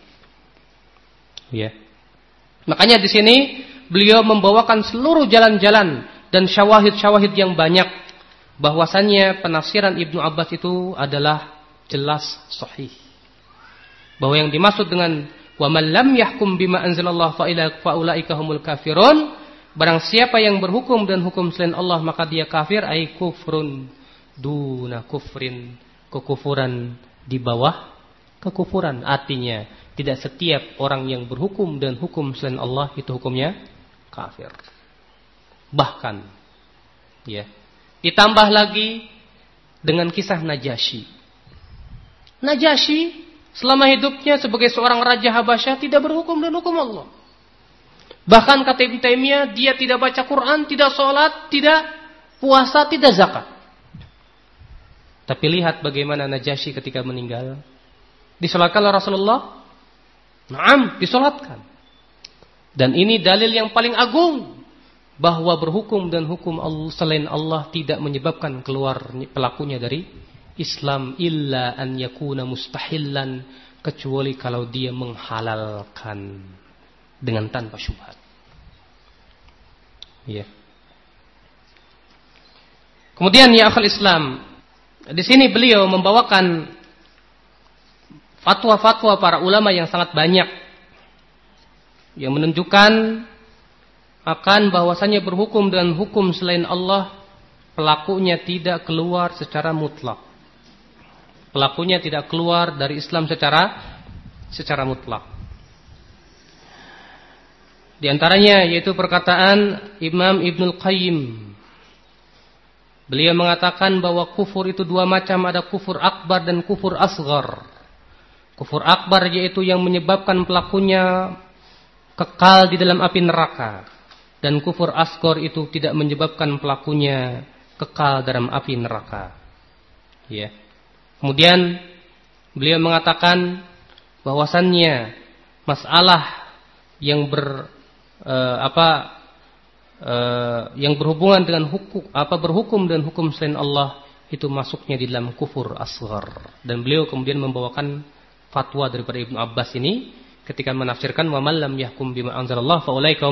Ya. Makanya di sini beliau membawakan seluruh jalan-jalan dan syawahid-syawahid yang banyak bahwasannya penafsiran Ibnu Abbas itu adalah jelas sahih. Bahwa yang dimaksud dengan wa man lam yahkum bima anzalallah fa ulaika humul kafirun barang siapa yang berhukum dan hukum selain Allah maka dia kafir ai kufrun duna kufrin kekufuran di bawah kekufuran artinya tidak setiap orang yang berhukum dan hukum selain Allah itu hukumnya kafir. Bahkan ya. Ditambah lagi dengan kisah Najasyi. Najasyi selama hidupnya sebagai seorang raja Habasyah tidak berhukum dan hukum Allah. Bahkan kata Ibn Taimiyah dia tidak baca Quran, tidak sholat, tidak puasa, tidak zakat. Tapi lihat bagaimana Najasyi ketika meninggal. Disolatkan oleh Rasulullah Naam, disolatkan. Dan ini dalil yang paling agung bahwa berhukum dan hukum Allah, selain Allah tidak menyebabkan keluar pelakunya dari Islam illa an yakuna mustahillan kecuali kalau dia menghalalkan dengan tanpa syubhat. Ya. Kemudian ya akal Islam, di sini beliau membawakan fatwa-fatwa para ulama yang sangat banyak yang menunjukkan akan bahwasannya berhukum dengan hukum selain Allah pelakunya tidak keluar secara mutlak. Pelakunya tidak keluar dari Islam secara secara mutlak. Di antaranya yaitu perkataan Imam Ibnul Qayyim. Beliau mengatakan bahwa kufur itu dua macam, ada kufur akbar dan kufur asgar. Kufur akbar yaitu yang menyebabkan pelakunya kekal di dalam api neraka. Dan kufur asgor itu tidak menyebabkan pelakunya kekal dalam api neraka. Ya. Kemudian beliau mengatakan bahwasannya masalah yang ber uh, apa uh, yang berhubungan dengan hukum apa berhukum dan hukum selain Allah itu masuknya di dalam kufur asghar dan beliau kemudian membawakan fatwa daripada Ibnu Abbas ini ketika menafsirkan wa man lam yahkum bima anzalallah fa ulaika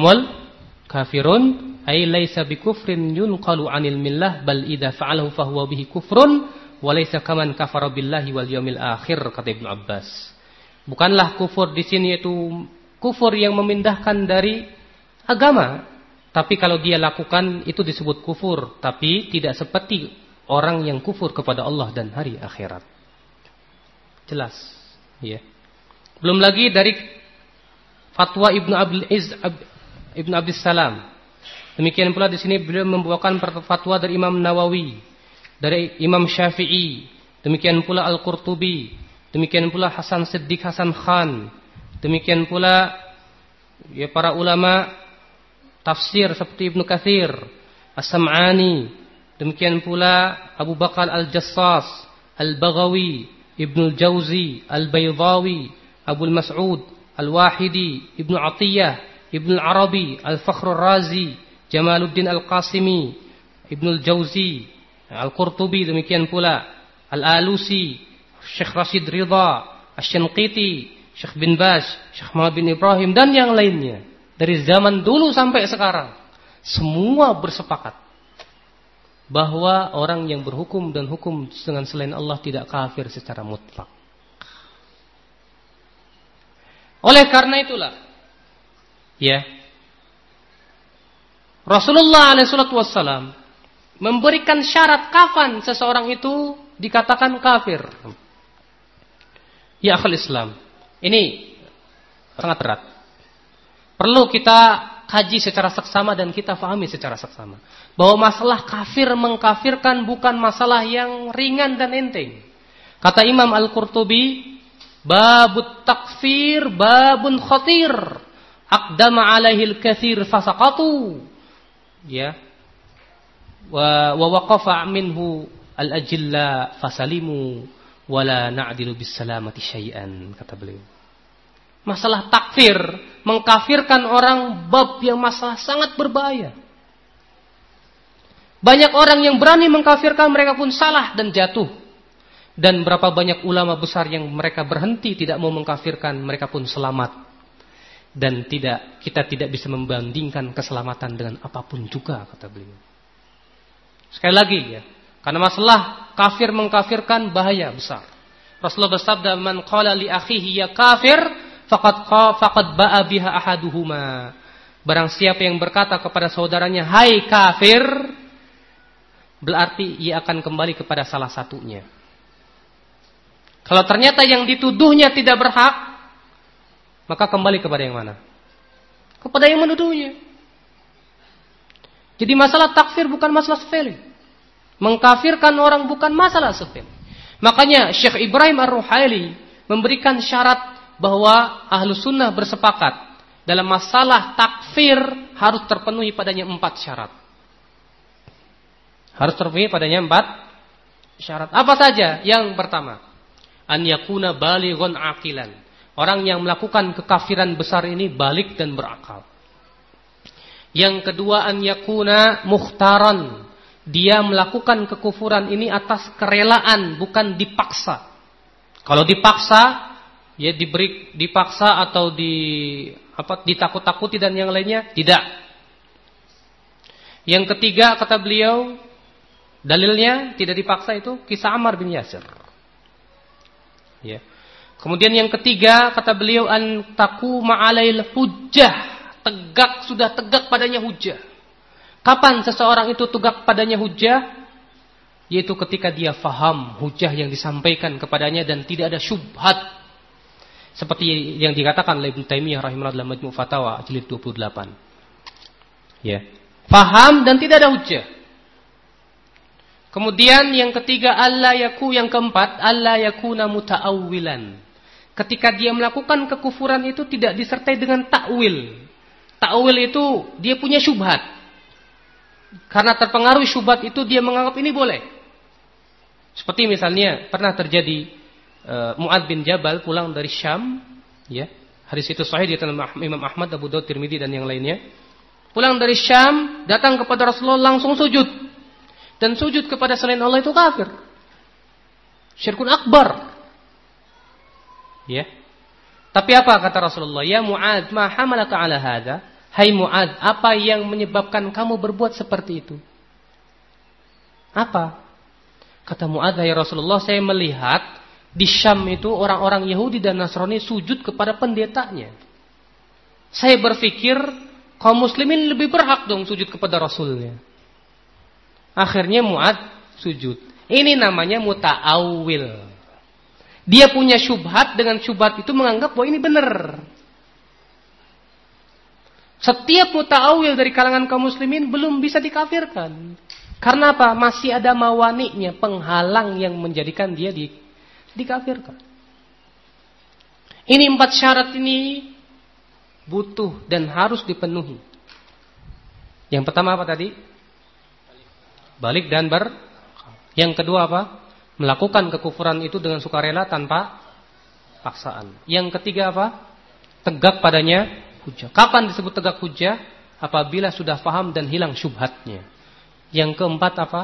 kafirun. Ay laisa bikufrin yunqalu anil millah bal idza fa'alahu fa huwa bihi kufrun wa laisa kaman kafara billahi wal yaumil akhir kata Ibnu Abbas. Bukanlah kufur di sini itu kufur yang memindahkan dari agama tapi kalau dia lakukan itu disebut kufur tapi tidak seperti orang yang kufur kepada Allah dan hari akhirat. Jelas Ya. Belum lagi dari fatwa Ibnu Abdul Iz Ibnu Abdus Salam. Demikian pula di sini beliau membawakan fatwa dari Imam Nawawi, dari Imam Syafi'i, demikian pula Al-Qurtubi, demikian pula Hasan Siddiq Hasan Khan, demikian pula ya para ulama tafsir seperti Ibnu Katsir, As-Sam'ani, demikian pula Abu Bakar Al-Jassas, Al-Baghawi, Ibnu Jauzi, Al-Baydawi, Abu Mas'ud, Al-Wahidi, Ibnu Atiyah, Ibnu Arabi, Al-Fakhrur Razi, Jamaluddin Al-Qasimi, Ibnu Jauzi, Al-Qurtubi demikian pula, Al-Alusi, Syekh Rashid Ridha, Asy-Syanqiti, Syekh bin Bas, Syekh Muhammad bin Ibrahim dan yang lainnya. Dari zaman dulu sampai sekarang, semua bersepakat bahwa orang yang berhukum dan hukum dengan selain Allah tidak kafir secara mutlak. Oleh karena itulah, ya, Rasulullah SAW memberikan syarat kapan seseorang itu dikatakan kafir. Ya akal Islam. Ini sangat berat. Perlu kita kaji secara seksama dan kita fahami secara seksama. Bahwa masalah kafir mengkafirkan bukan masalah yang ringan dan enteng. Kata Imam Al-Qurtubi, babut takfir babun khatir. Aqdama alaihil kathir fasaqatu ya wa wa waqafa minhu al ajilla fasalimu wala na'dilu bis salamati syai'an kata beliau masalah takfir mengkafirkan orang bab yang masalah sangat berbahaya banyak orang yang berani mengkafirkan mereka pun salah dan jatuh dan berapa banyak ulama besar yang mereka berhenti tidak mau mengkafirkan mereka pun selamat dan tidak kita tidak bisa membandingkan keselamatan dengan apa pun juga kata beliau. Sekali lagi ya, karena masalah kafir mengkafirkan bahaya besar. Rasulullah bersabda, "Man qala li akhihi ya kafir, faqad faqad ba'a biha ahaduhuma." Barang siapa yang berkata kepada saudaranya, "Hai kafir," berarti ia akan kembali kepada salah satunya. Kalau ternyata yang dituduhnya tidak berhak, maka kembali kepada yang mana? Kepada yang menuduhnya. Jadi masalah takfir bukan masalah sepele. Mengkafirkan orang bukan masalah sepele. Makanya Syekh Ibrahim Ar-Ruhaili memberikan syarat bahwa ahlu sunnah bersepakat dalam masalah takfir harus terpenuhi padanya empat syarat. Harus terpenuhi padanya empat syarat. Apa saja? Yang pertama, an yakuna balighun aqilan Orang yang melakukan kekafiran besar ini balik dan berakal. Yang kedua an yakuna mukhtaran. Dia melakukan kekufuran ini atas kerelaan bukan dipaksa. Kalau dipaksa ya diberi dipaksa atau di apa ditakut-takuti dan yang lainnya tidak. Yang ketiga kata beliau dalilnya tidak dipaksa itu kisah Ammar bin Yasir. Ya. Kemudian yang ketiga kata beliau an taku ma'alail hujjah, tegak sudah tegak padanya hujjah. Kapan seseorang itu tegak padanya hujjah? Yaitu ketika dia faham hujjah yang disampaikan kepadanya dan tidak ada syubhat. Seperti yang dikatakan oleh Ibnu Taimiyah rahimahullah dalam Majmu' Fatawa jilid 28. Ya. Faham dan tidak ada hujjah. Kemudian yang ketiga Allah yaku yang keempat Allah yakuna muta'awwilan ketika dia melakukan kekufuran itu tidak disertai dengan takwil. Takwil itu dia punya syubhat. Karena terpengaruh syubhat itu dia menganggap ini boleh. Seperti misalnya pernah terjadi uh, Muad bin Jabal pulang dari Syam, ya. Hadis itu sahih di Imam Ahmad, Abu Daud, Tirmidzi dan yang lainnya. Pulang dari Syam, datang kepada Rasulullah langsung sujud. Dan sujud kepada selain Allah itu kafir. Syirkun akbar. Ya. Tapi apa kata Rasulullah? Ya Mu'ad, ma hamalaka ala hadha? Hai Mu'ad, apa yang menyebabkan kamu berbuat seperti itu? Apa? Kata Mu'ad, ya Rasulullah, saya melihat di Syam itu orang-orang Yahudi dan Nasrani sujud kepada pendetanya. Saya berpikir kaum muslimin lebih berhak dong sujud kepada Rasulnya. Akhirnya Mu'ad sujud. Ini namanya muta'awil. Dia punya syubhat dengan syubhat itu menganggap bahwa ini benar. Setiap muta'awil dari kalangan kaum muslimin belum bisa dikafirkan. Karena apa? Masih ada mawaniknya, penghalang yang menjadikan dia di, dikafirkan. Ini empat syarat ini butuh dan harus dipenuhi. Yang pertama apa tadi? Balik dan ber. Yang kedua apa? Melakukan kekufuran itu dengan sukarela tanpa paksaan. Yang ketiga apa? Tegak padanya hujah. Kapan disebut tegak hujah? Apabila sudah paham dan hilang syubhatnya. Yang keempat apa?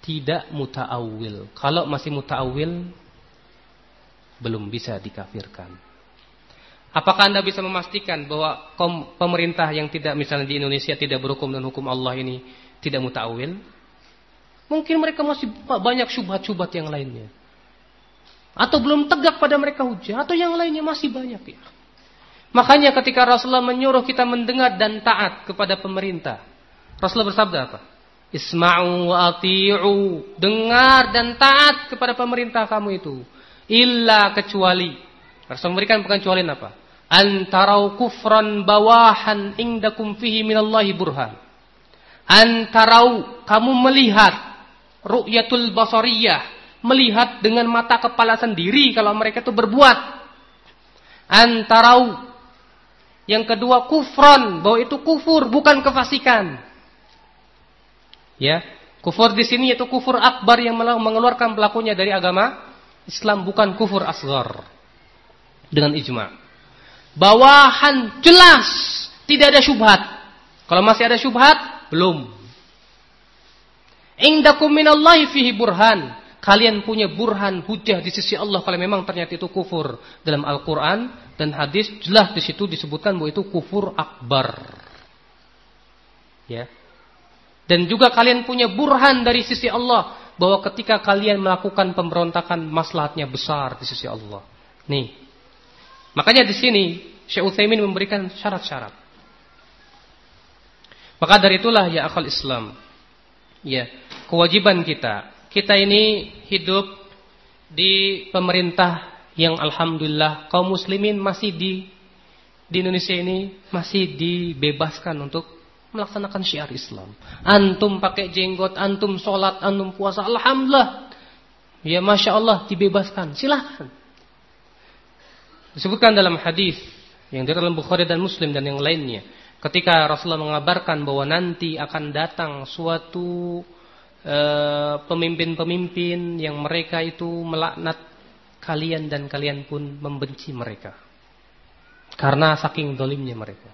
Tidak muta'awil. Kalau masih muta'awil, belum bisa dikafirkan. Apakah anda bisa memastikan bahwa pemerintah yang tidak misalnya di Indonesia tidak berhukum dan hukum Allah ini tidak muta'awil? Mungkin mereka masih banyak syubhat-syubhat yang lainnya. Atau belum tegak pada mereka hujah. Atau yang lainnya masih banyak ya. Makanya ketika Rasulullah menyuruh kita mendengar dan taat kepada pemerintah. Rasulullah bersabda apa? Isma'u wa ati'u. Dengar dan taat kepada pemerintah kamu itu. Illa kecuali. Rasul memberikan pengecualian apa? Antarau kufran bawahan ingdakum fihi minallahi burhan. Antarau kamu melihat ru'yatul basariyah. Melihat dengan mata kepala sendiri kalau mereka itu berbuat. Antarau yang kedua kufron, bahwa itu kufur bukan kefasikan. Ya, kufur di sini yaitu kufur akbar yang mengeluarkan pelakunya dari agama Islam bukan kufur asgar. Dengan ijma. Bawahan jelas, tidak ada syubhat. Kalau masih ada syubhat, belum. Indakum minallahi fihi burhan kalian punya burhan hujah di sisi Allah kalau memang ternyata itu kufur dalam Al-Qur'an dan hadis jelas di situ disebutkan bahwa itu kufur akbar. Ya. Dan juga kalian punya burhan dari sisi Allah bahwa ketika kalian melakukan pemberontakan maslahatnya besar di sisi Allah. Nih. Makanya di sini Syekh Utsaimin memberikan syarat-syarat. Maka dari itulah ya akal Islam. Ya, kewajiban kita kita ini hidup di pemerintah yang alhamdulillah kaum muslimin masih di di Indonesia ini masih dibebaskan untuk melaksanakan syiar Islam. Antum pakai jenggot, antum sholat, antum puasa, alhamdulillah. Ya masya Allah dibebaskan, silahkan. Disebutkan dalam hadis yang dari dalam Bukhari dan Muslim dan yang lainnya, ketika Rasulullah mengabarkan bahwa nanti akan datang suatu Eh, pemimpin-pemimpin yang mereka itu melaknat kalian dan kalian pun membenci mereka. Karena saking dolimnya mereka.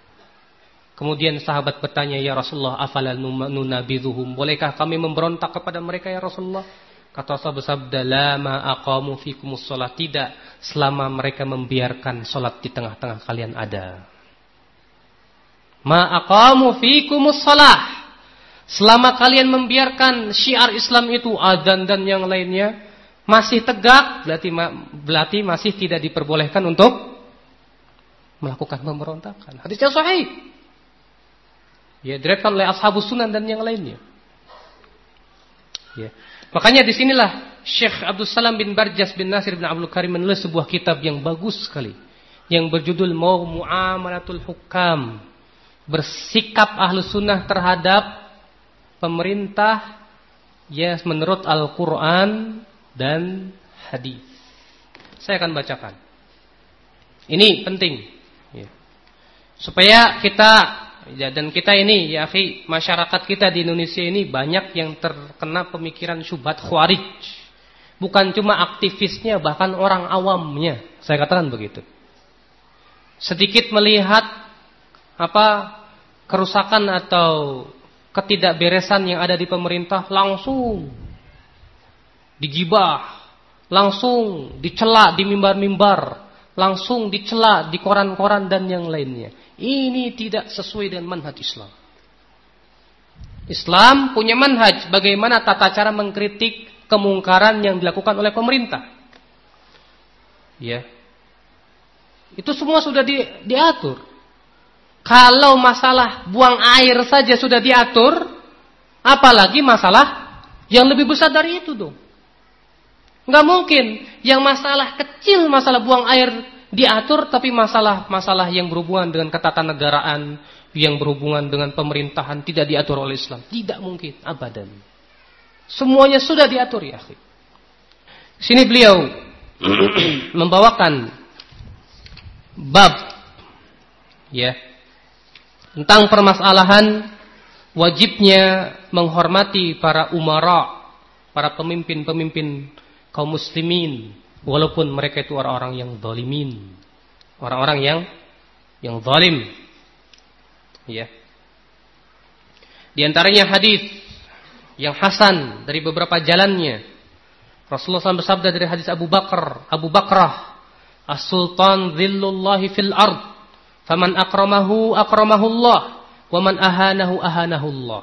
Kemudian sahabat bertanya, Ya Rasulullah, afalal nunabiduhum. Bolehkah kami memberontak kepada mereka ya Rasulullah? Kata sahabat bersabda, Lama aqamu fikumus sholat. Tidak, selama mereka membiarkan sholat di tengah-tengah kalian ada. Ma aqamu fikumus sholat. Selama kalian membiarkan syiar Islam itu adzan dan yang lainnya masih tegak, berarti berarti masih tidak diperbolehkan untuk melakukan pemberontakan. Hadisnya sahih. Ya, diriwayatkan oleh ashabus sunan dan yang lainnya. Ya. Makanya di sinilah Syekh Abdul Salam bin Barjas bin Nasir bin Abdul Karim menulis sebuah kitab yang bagus sekali. Yang berjudul Mau Mu'amalatul Hukam. Bersikap ahlu sunnah terhadap pemerintah ya menurut Al-Quran dan hadis. Saya akan bacakan. Ini penting. Ya. Supaya kita ya, dan kita ini ya akhi, masyarakat kita di Indonesia ini banyak yang terkena pemikiran syubhat khawarij. Bukan cuma aktivisnya bahkan orang awamnya. Saya katakan begitu. Sedikit melihat apa kerusakan atau ketidakberesan yang ada di pemerintah langsung digibah, langsung dicela di mimbar-mimbar, langsung dicela di koran-koran dan yang lainnya. Ini tidak sesuai dengan manhaj Islam. Islam punya manhaj bagaimana tata cara mengkritik kemungkaran yang dilakukan oleh pemerintah. Ya. Itu semua sudah di, diatur. Kalau masalah buang air saja sudah diatur, apalagi masalah yang lebih besar dari itu dong. Nggak mungkin yang masalah kecil masalah buang air diatur, tapi masalah-masalah yang berhubungan dengan ketatanegaraan, yang berhubungan dengan pemerintahan tidak diatur oleh Islam. Tidak mungkin, abadan. Semuanya sudah diatur ya. Sini beliau membawakan bab ya tentang permasalahan wajibnya menghormati para umara, para pemimpin-pemimpin kaum muslimin walaupun mereka itu orang-orang yang zalimin, orang-orang yang yang zalim. Ya. Di antaranya hadis yang hasan dari beberapa jalannya. Rasulullah SAW bersabda dari hadis Abu Bakar, Abu Bakrah, As-Sultan Zillullahi fil ard, faman akramahu akramahu Allah, wa man ahanahu ahanahu Allah.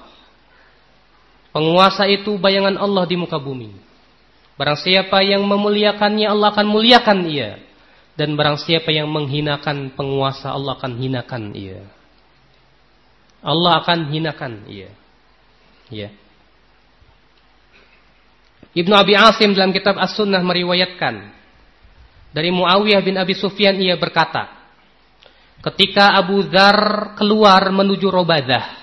Penguasa itu bayangan Allah di muka bumi. Barang siapa yang memuliakannya Allah akan muliakan ia. Dan barang siapa yang menghinakan penguasa Allah akan hinakan ia. Allah akan hinakan ia. Ya. Ibnu Abi Asim dalam kitab As-Sunnah meriwayatkan dari Muawiyah bin Abi Sufyan ia berkata, ketika Abu Dhar keluar menuju Robadah,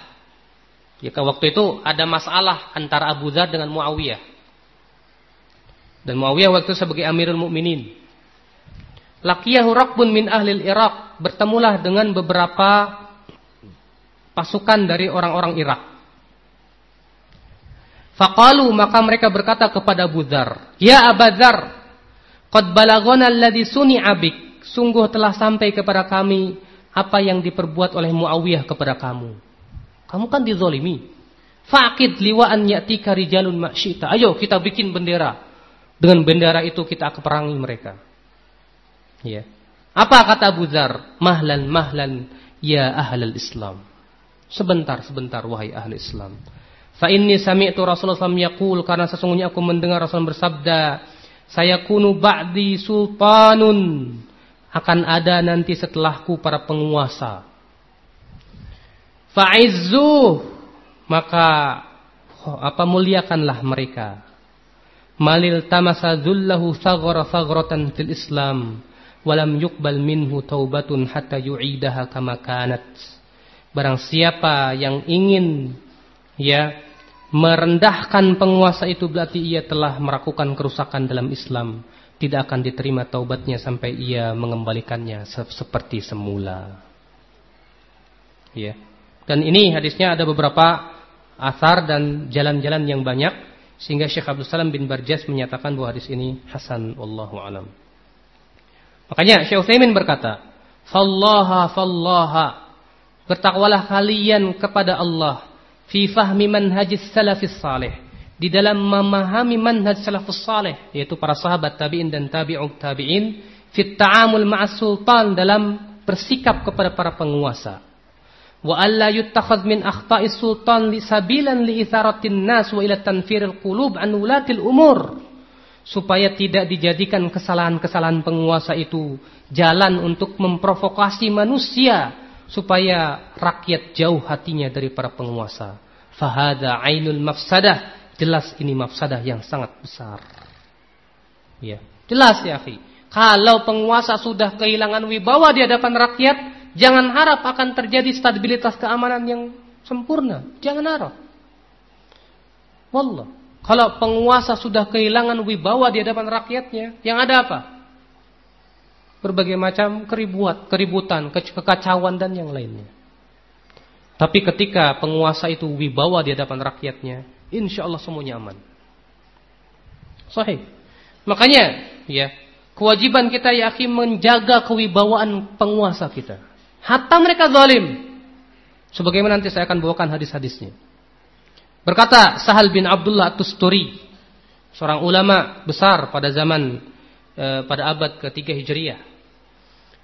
ya waktu itu ada masalah antara Abu Dhar dengan Muawiyah. Dan Muawiyah waktu sebagai Amirul Mukminin. Laqiyahu rakbun min ahli Irak, bertemulah dengan beberapa pasukan dari orang-orang Irak. Faqalu maka mereka berkata kepada Abu Dzar, "Ya Abu Dzar, qad balagona alladhi suni'a bik." Sungguh telah sampai kepada kami apa yang diperbuat oleh Muawiyah kepada kamu. Kamu kan dizolimi. Faqid liwa'an ya'tika rijalun ma'syita. Ayo kita bikin bendera. Dengan bendera itu kita akan perangi mereka. Ya. Apa kata Abu? Mahlan mahlan ya ahlal Islam. Sebentar sebentar wahai ahli Islam. Fa inni sami'tu Rasulullah SAW yaqul karena sesungguhnya aku mendengar Rasul bersabda, saya kunu ba'di sultanun akan ada nanti setelahku para penguasa. Fa'izzu maka apa muliakanlah mereka malil tamasa dhullahu thaghara thagratan fil Islam walam yuqbal minhu taubatun hatta yu'idaha kama kanat. Barang siapa yang ingin ya merendahkan penguasa itu berarti ia telah melakukan kerusakan dalam Islam. Tidak akan diterima taubatnya sampai ia mengembalikannya seperti semula. Ya. Dan ini hadisnya ada beberapa asar dan jalan-jalan yang banyak sehingga Syekh Abdul Salam bin Barjas menyatakan bahwa hadis ini hasan wallahu alam. Makanya Syekh Utsaimin berkata, "Fallaha fallaha." Bertakwalah kalian kepada Allah fi fahmi manhajis salafis salih. Di dalam memahami manhaj salafus salih yaitu para sahabat tabi'in dan tabi'ut tabi'in fit ta'amul ma'as sultan dalam bersikap kepada para penguasa wa alla yuttakhadh min akhta'is sultan li sabilan li itharatin nas wa ila tanfiril qulub an ulatil umur. Supaya tidak dijadikan kesalahan-kesalahan penguasa itu jalan untuk memprovokasi manusia supaya rakyat jauh hatinya dari para penguasa. Fahada ainul mafsadah. Jelas ini mafsadah yang sangat besar. Ya. Jelas ya akhi. Kalau penguasa sudah kehilangan wibawa di hadapan rakyat Jangan harap akan terjadi stabilitas keamanan yang sempurna. Jangan harap. Wallah. Kalau penguasa sudah kehilangan wibawa di hadapan rakyatnya, yang ada apa? Berbagai macam keribuat, keributan, kekacauan dan yang lainnya. Tapi ketika penguasa itu wibawa di hadapan rakyatnya, insya Allah semuanya aman. Sahih. Makanya, ya, kewajiban kita ya menjaga kewibawaan penguasa kita. Hatta mereka zalim. Sebagaimana nanti saya akan bawakan hadis-hadisnya. Berkata Sahal bin Abdullah Tusturi, seorang ulama besar pada zaman eh, pada abad ketiga Hijriah.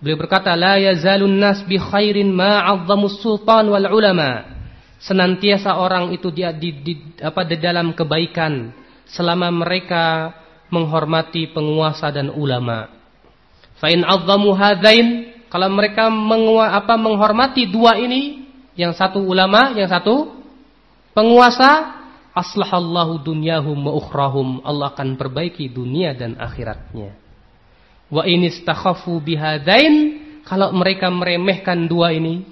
Beliau berkata, "La yazalun nas bi khairin ma 'azzamus sultan wal ulama." Senantiasa orang itu dia di, di apa di dalam kebaikan selama mereka menghormati penguasa dan ulama. Fa in 'azzamu hadain kalau mereka apa, menghormati dua ini, yang satu ulama, yang satu penguasa, aslahallahu dunyahum wa ukhrahum. Allah akan perbaiki dunia dan akhiratnya. Wa inistakhafu bihadain, kalau mereka meremehkan dua ini,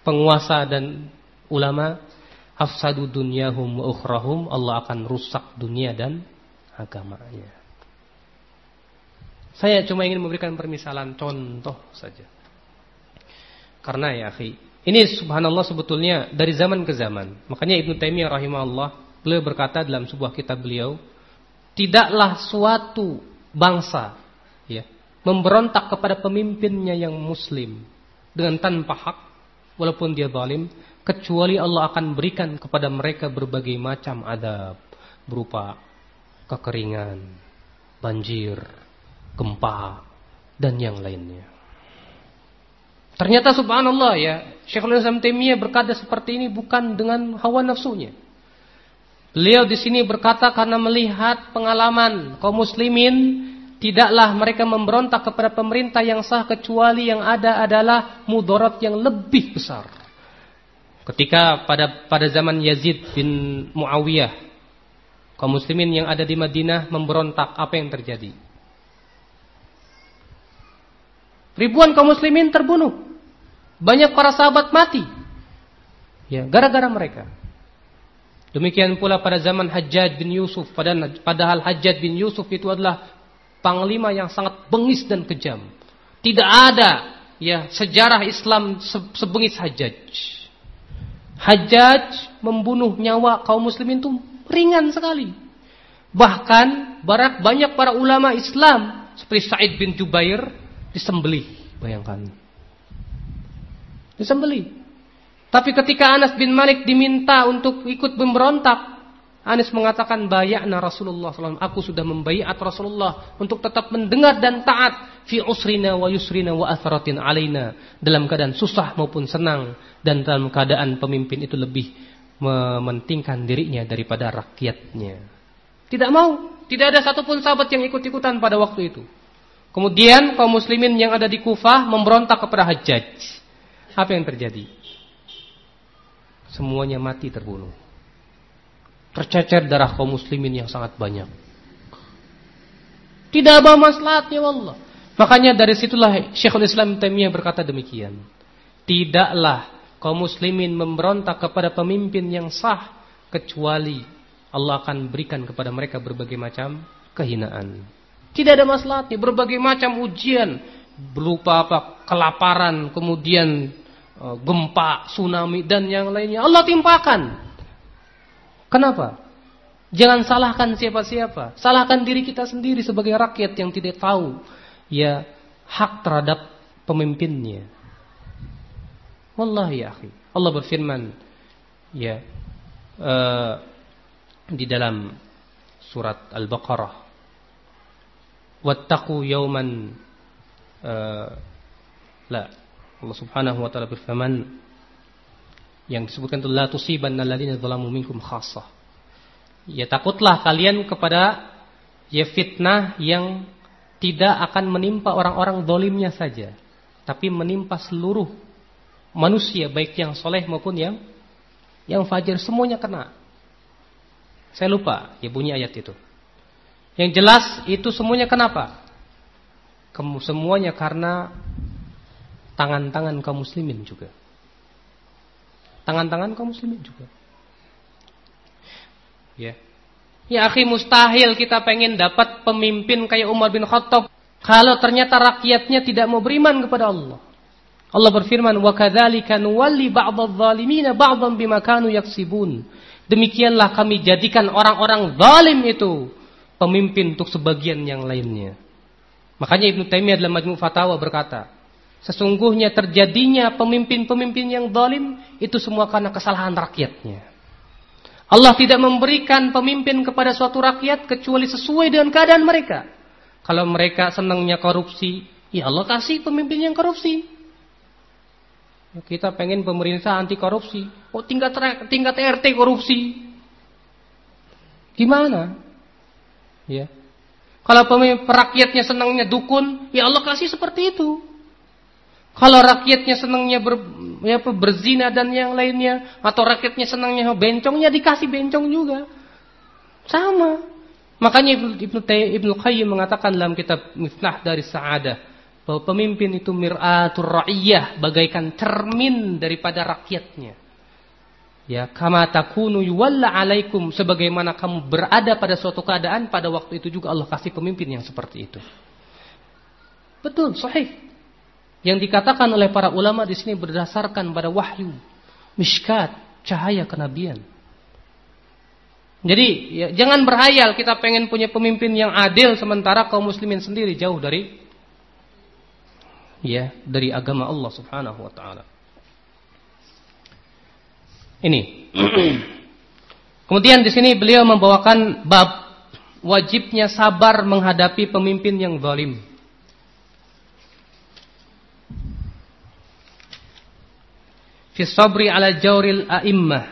penguasa dan ulama afsadu dunyahum wa ukhrahum Allah akan rusak dunia dan agamanya. Saya cuma ingin memberikan permisalan contoh saja. Karena ya akhi, ini subhanallah sebetulnya dari zaman ke zaman. Makanya Ibnu Taimiyah rahimahullah beliau berkata dalam sebuah kitab beliau, tidaklah suatu bangsa ya memberontak kepada pemimpinnya yang muslim dengan tanpa hak walaupun dia zalim kecuali Allah akan berikan kepada mereka berbagai macam adab berupa kekeringan, banjir, gempa dan yang lainnya. Ternyata subhanallah ya, Syekhul Islam Taimiyah berkata seperti ini bukan dengan hawa nafsunya. Beliau di sini berkata karena melihat pengalaman kaum muslimin tidaklah mereka memberontak kepada pemerintah yang sah kecuali yang ada adalah mudarat yang lebih besar. Ketika pada pada zaman Yazid bin Muawiyah kaum muslimin yang ada di Madinah memberontak, apa yang terjadi? Ribuan kaum muslimin terbunuh. Banyak para sahabat mati. Ya, gara-gara mereka. Demikian pula pada zaman Hajjaj bin Yusuf. Padahal Hajjaj bin Yusuf itu adalah panglima yang sangat bengis dan kejam. Tidak ada ya sejarah Islam sebengis Hajjaj. Hajjaj membunuh nyawa kaum muslimin itu ringan sekali. Bahkan barat banyak para ulama Islam seperti Said bin Jubair disembelih, bayangkan. Disembelih. Tapi ketika Anas bin Malik diminta untuk ikut memberontak, Anas mengatakan bayakna Rasulullah SAW. Aku sudah membaiat Rasulullah untuk tetap mendengar dan taat fi usrina wa yusrina wa atharatin alaina dalam keadaan susah maupun senang dan dalam keadaan pemimpin itu lebih mementingkan dirinya daripada rakyatnya. Tidak mau, tidak ada satupun sahabat yang ikut-ikutan pada waktu itu. Kemudian kaum muslimin yang ada di Kufah memberontak kepada Hajjaj. Apa yang terjadi? Semuanya mati terbunuh. Tercecer darah kaum muslimin yang sangat banyak. Tidak ada maslahatnya Allah. Makanya dari situlah Syekhul Islam Taimiyah berkata demikian. Tidaklah kaum muslimin memberontak kepada pemimpin yang sah kecuali Allah akan berikan kepada mereka berbagai macam kehinaan. Tidak ada masalahnya. Berbagai macam ujian. Berupa apa? Kelaparan. Kemudian gempa, tsunami. Dan yang lainnya. Allah timpakan. Kenapa? Jangan salahkan siapa-siapa. Salahkan diri kita sendiri sebagai rakyat yang tidak tahu. Ya hak terhadap pemimpinnya. Wallahi ya akhi. Allah berfirman. Ya. Uh, di dalam surat Al-Baqarah wattaqu yawman uh, la Allah Subhanahu wa taala berfirman yang disebutkan itu la tusibanna alladziina zalamu minkum khassah. Ya takutlah kalian kepada ya fitnah yang tidak akan menimpa orang-orang dolimnya saja, tapi menimpa seluruh manusia baik yang soleh maupun yang yang fajir semuanya kena. Saya lupa ya bunyi ayat itu. Yang jelas itu semuanya kenapa? Semuanya karena tangan-tangan kaum muslimin juga. Tangan-tangan kaum muslimin juga. Ya. Ya akhi mustahil kita pengen dapat pemimpin kayak Umar bin Khattab kalau ternyata rakyatnya tidak mau beriman kepada Allah. Allah berfirman, "Wa kadzalika nuwalli ba'dadh-dhalimina ba'dhan bima kanu yaksibun." Demikianlah kami jadikan orang-orang zalim itu pemimpin untuk sebagian yang lainnya. Makanya Ibnu Taimiyah dalam Majmu' Fatawa berkata, sesungguhnya terjadinya pemimpin-pemimpin yang zalim itu semua karena kesalahan rakyatnya. Allah tidak memberikan pemimpin kepada suatu rakyat kecuali sesuai dengan keadaan mereka. Kalau mereka senangnya korupsi, ya Allah kasih pemimpin yang korupsi. Kita pengen pemerintah anti korupsi. Oh tingkat tingkat RT korupsi. Gimana? Ya. Kalau rakyatnya senangnya dukun, ya Allah kasih seperti itu. Kalau rakyatnya senangnya ber, ya, berzina dan yang lainnya, atau rakyatnya senangnya bencong, ya dikasih bencong juga. Sama. Makanya Ibnu Ibnu Ibnu Qayyim mengatakan dalam kitab Miftah dari Sa'adah, bahwa pemimpin itu mir'atur ra'iyah bagaikan cermin daripada rakyatnya. Ya, kama takunu yuwalla alaikum sebagaimana kamu berada pada suatu keadaan pada waktu itu juga Allah kasih pemimpin yang seperti itu. Betul, sahih. Yang dikatakan oleh para ulama di sini berdasarkan pada wahyu, mishkat, cahaya kenabian. Jadi ya, jangan berhayal kita pengen punya pemimpin yang adil sementara kaum muslimin sendiri jauh dari ya dari agama Allah Subhanahu wa taala. Ini. Kemudian di sini beliau membawakan bab wajibnya sabar menghadapi pemimpin yang zalim. Fi sabri ala jawril a'immah.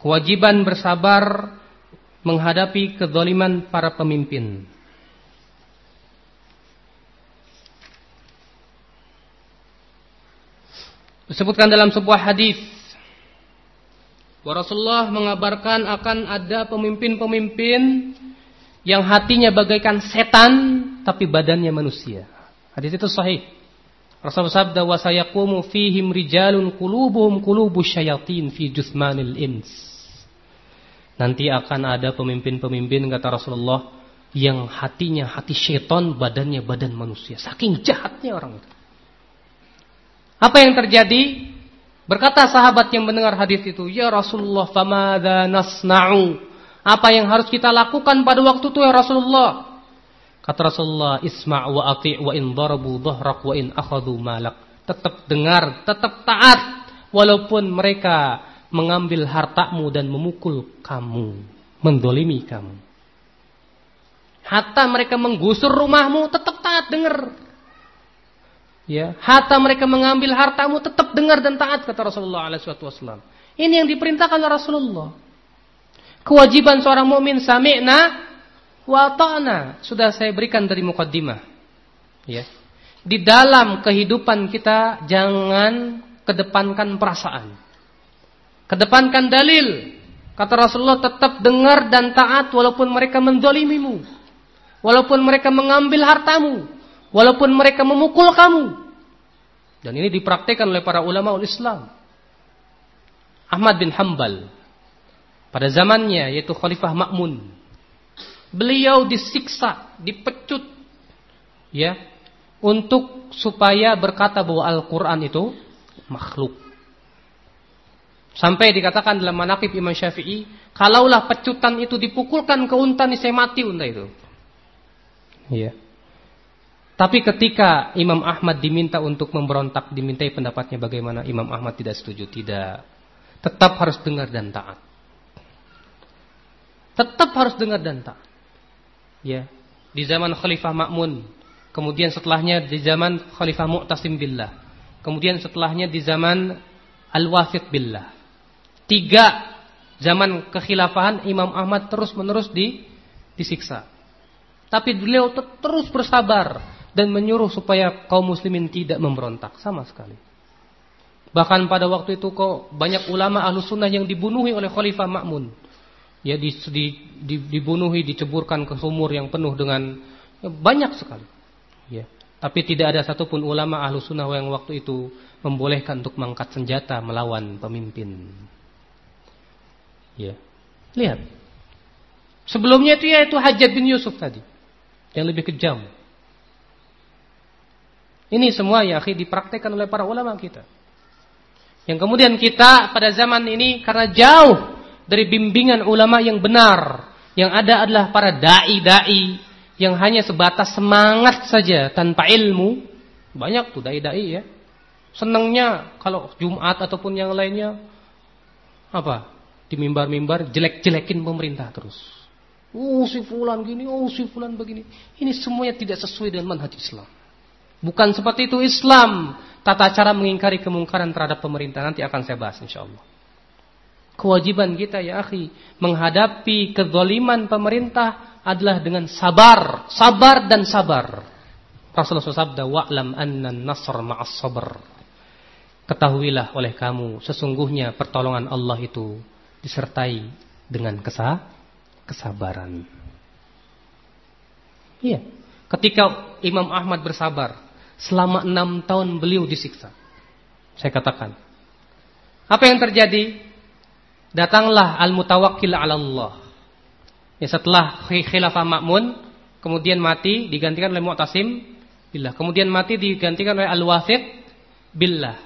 Kewajiban bersabar menghadapi kezaliman para pemimpin. Disebutkan dalam sebuah hadis Rasulullah mengabarkan akan ada pemimpin-pemimpin yang hatinya bagaikan setan tapi badannya manusia. Hadis itu sahih. Rasulullah sabda wa sayaqumu fihim rijalun qulubuhum qulubu syayatin fi jusmanil ins. Nanti akan ada pemimpin-pemimpin kata Rasulullah yang hatinya hati syaitan, badannya badan manusia. Saking jahatnya orang itu. Apa yang terjadi? Berkata sahabat yang mendengar hadis itu, "Ya Rasulullah, famadza nasna'u?" Apa yang harus kita lakukan pada waktu itu ya Rasulullah? Kata Rasulullah, "Isma' wa ati' wa in darabu dhahrak wa in akhadhu malak." Tetap dengar, tetap taat walaupun mereka mengambil hartamu dan memukul kamu, mendolimi kamu. Hatta mereka menggusur rumahmu, tetap taat dengar. Ya, hatta mereka mengambil hartamu tetap dengar dan taat kata Rasulullah alaihi. Ini yang diperintahkan Rasulullah. Kewajiban seorang mukmin sami'na wa ta'na sudah saya berikan dari mukaddimah. Ya. Di dalam kehidupan kita jangan kedepankan perasaan. Kedepankan dalil. Kata Rasulullah tetap dengar dan taat walaupun mereka mendolimimu. Walaupun mereka mengambil hartamu. Walaupun mereka memukul kamu. Dan ini dipraktikkan oleh para ulama Islam. Ahmad bin Hambal. Pada zamannya yaitu Khalifah Ma'mun. Beliau disiksa, dipecut. ya Untuk supaya berkata bahwa Al-Quran itu makhluk. Sampai dikatakan dalam manakib Imam Syafi'i, kalaulah pecutan itu dipukulkan ke unta, saya mati unta itu. Ya. Tapi ketika Imam Ahmad diminta untuk memberontak, dimintai pendapatnya bagaimana, Imam Ahmad tidak setuju, tidak. Tetap harus dengar dan taat. Tetap harus dengar dan taat. Ya, di zaman Khalifah Ma'mun, kemudian setelahnya di zaman Khalifah Mu'tasim Billah, kemudian setelahnya di zaman Al-Wafid Billah. Tiga zaman kekhilafahan Imam Ahmad terus-menerus di, disiksa. Tapi beliau terus bersabar dan menyuruh supaya kaum muslimin tidak memberontak sama sekali. Bahkan pada waktu itu kok banyak ulama ahlu sunnah yang dibunuhi oleh Khalifah Ma'mun. Ya di, di, di, dibunuhi, diceburkan ke sumur yang penuh dengan ya, banyak sekali. Ya. Tapi tidak ada satupun ulama ahlu sunnah yang waktu itu membolehkan untuk mengangkat senjata melawan pemimpin. Ya. Lihat. Sebelumnya itu ya itu Hajjat bin Yusuf tadi. Yang lebih kejam. Ini semua ya akhi dipraktekkan oleh para ulama kita. Yang kemudian kita pada zaman ini karena jauh dari bimbingan ulama yang benar, yang ada adalah para dai-dai yang hanya sebatas semangat saja tanpa ilmu. Banyak tuh dai-dai ya. Senangnya kalau Jumat ataupun yang lainnya apa? Di mimbar-mimbar jelek-jelekin pemerintah terus. Oh si fulan gini, oh si fulan begini. Ini semuanya tidak sesuai dengan manhaj Islam. Bukan seperti itu Islam. Tata cara mengingkari kemungkaran terhadap pemerintah nanti akan saya bahas insyaallah. Kewajiban kita ya akhi menghadapi kezaliman pemerintah adalah dengan sabar, sabar dan sabar. Rasulullah sabda wa'lam anna nasr ma'as sabr. Ketahuilah oleh kamu sesungguhnya pertolongan Allah itu disertai dengan kesah, kesabaran. Iya. Ketika Imam Ahmad bersabar selama enam tahun beliau disiksa. Saya katakan. Apa yang terjadi? Datanglah al-mutawakkil ala Allah. Ya setelah khilafah Ma'mun, kemudian mati digantikan oleh Mu'tasim billah. Kemudian mati digantikan oleh Al-Wathiq billah.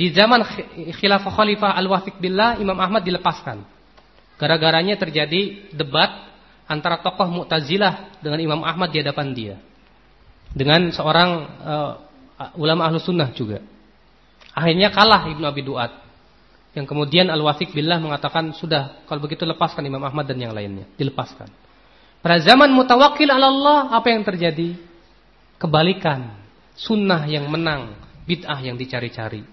Di zaman khilafah khalifah Al-Wathiq billah, Imam Ahmad dilepaskan. Gara-garanya terjadi debat antara tokoh Mu'tazilah dengan Imam Ahmad di hadapan dia. Dengan seorang uh, ulama ahlu sunnah juga. Akhirnya kalah Ibnu Abi Duat. Yang kemudian Al-Wathiq Billah mengatakan sudah kalau begitu lepaskan Imam Ahmad dan yang lainnya, dilepaskan. Pada zaman mutawakil ala Allah apa yang terjadi? Kebalikan, sunnah yang menang, bid'ah yang dicari-cari.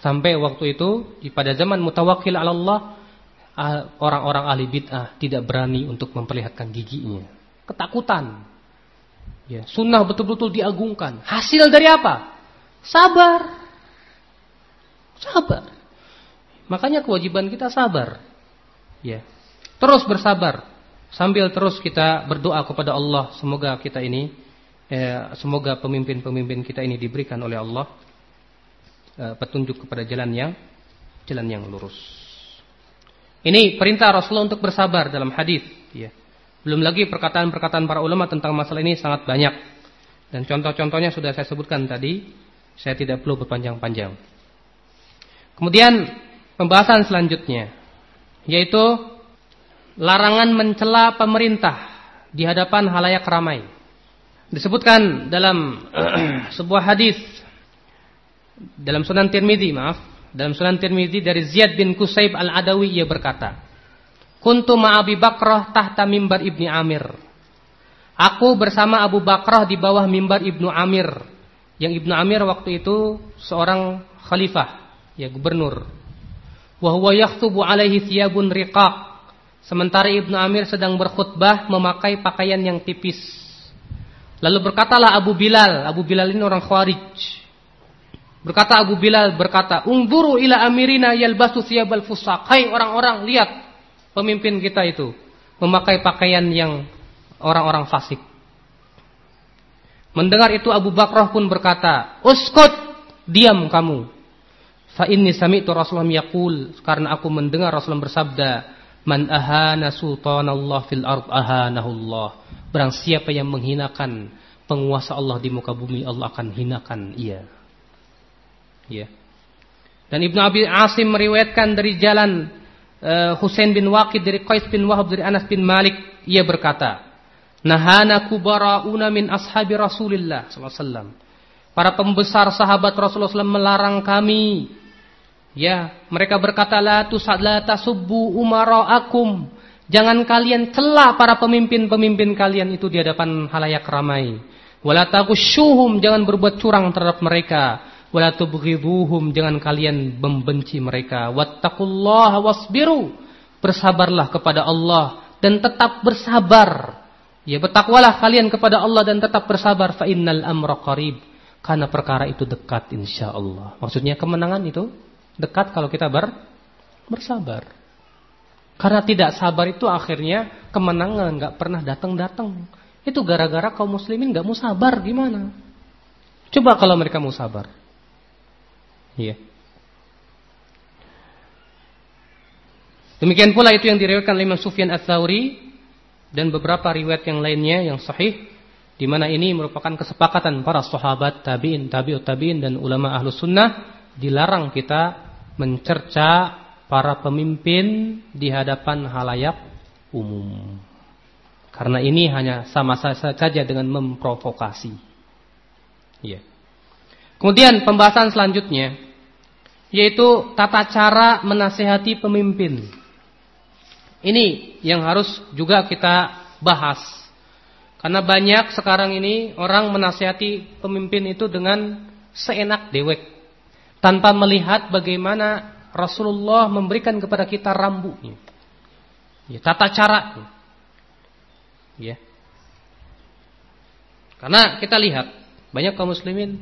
Sampai waktu itu pada zaman mutawakil ala Allah orang-orang ahli bid'ah tidak berani untuk memperlihatkan giginya. Ketakutan. Ya, sunnah betul-betul diagungkan. Hasil dari apa? Sabar. Sabar. Makanya kewajiban kita sabar. Ya. Terus bersabar sambil terus kita berdoa kepada Allah semoga kita ini eh, semoga pemimpin-pemimpin kita ini diberikan oleh Allah eh, petunjuk kepada jalan yang jalan yang lurus. Ini perintah Rasulullah untuk bersabar dalam hadis, ya. Belum lagi perkataan-perkataan para ulama tentang masalah ini sangat banyak. Dan contoh-contohnya sudah saya sebutkan tadi, saya tidak perlu berpanjang-panjang. Kemudian pembahasan selanjutnya yaitu larangan mencela pemerintah di hadapan halayak ramai. Disebutkan dalam sebuah hadis dalam Sunan Tirmizi, maaf, dalam Sunan Tirmizi dari Ziyad bin Kusaib Al-Adawi ia berkata, "Kuntu ma'abi Bakrah tahta mimbar Ibni Amir." Aku bersama Abu Bakrah di bawah mimbar Ibnu Amir. Yang Ibnu Amir waktu itu seorang khalifah ya gubernur. Wa yakhtubu alaihi thiyabun riqaq. Sementara Ibnu Amir sedang berkhutbah memakai pakaian yang tipis. Lalu berkatalah Abu Bilal, Abu Bilal ini orang Khawarij. Berkata Abu Bilal berkata, "Unzuru ila amirina yalbasu thiyabal fusaq." Hai orang-orang, lihat pemimpin kita itu memakai pakaian yang orang-orang fasik. Mendengar itu Abu Bakrah pun berkata, "Uskut, diam kamu." Fa inni sami'tu Rasulullah yaqul karena aku mendengar Rasulullah bersabda, "Man ahana sultanallah fil ard ahanahu Allah." Barang siapa yang menghinakan penguasa Allah di muka bumi, Allah akan hinakan ia. Ya. Dan Ibnu Abi Asim meriwayatkan dari jalan uh, Husain bin Waqid dari Qais bin Wahab dari Anas bin Malik, ia berkata, "Nahana kubara'una min ashabi Rasulillah sallallahu alaihi wasallam." Para pembesar sahabat Rasulullah SAW melarang kami Ya, mereka berkata la tasubbu umaraakum. Jangan kalian celah para pemimpin-pemimpin kalian itu di hadapan halayak ramai. Wala taghsyuhum, jangan berbuat curang terhadap mereka. Wala tubghiduhum, jangan kalian membenci mereka. Wattaqullaha wasbiru. Bersabarlah kepada Allah dan tetap bersabar. Ya, bertakwalah kalian kepada Allah dan tetap bersabar fa innal amra qarib. Karena perkara itu dekat insyaallah. Maksudnya kemenangan itu Dekat kalau kita ber, bersabar. Karena tidak sabar itu akhirnya kemenangan nggak pernah datang-datang. Itu gara-gara kaum muslimin nggak mau sabar gimana? Coba kalau mereka mau sabar. Iya. Demikian pula itu yang diriwayatkan Imam Sufyan Ats-Tsauri dan beberapa riwayat yang lainnya yang sahih di mana ini merupakan kesepakatan para sahabat, tabi'in, tabi'ut tabi'in dan ulama ahlus sunnah dilarang kita mencerca para pemimpin di hadapan halayak umum. Karena ini hanya sama saja dengan memprovokasi. Ya. Kemudian pembahasan selanjutnya yaitu tata cara menasehati pemimpin. Ini yang harus juga kita bahas. Karena banyak sekarang ini orang menasehati pemimpin itu dengan seenak dewek tanpa melihat bagaimana Rasulullah memberikan kepada kita rambunya. Ya, tata cara. Ya. Karena kita lihat banyak kaum muslimin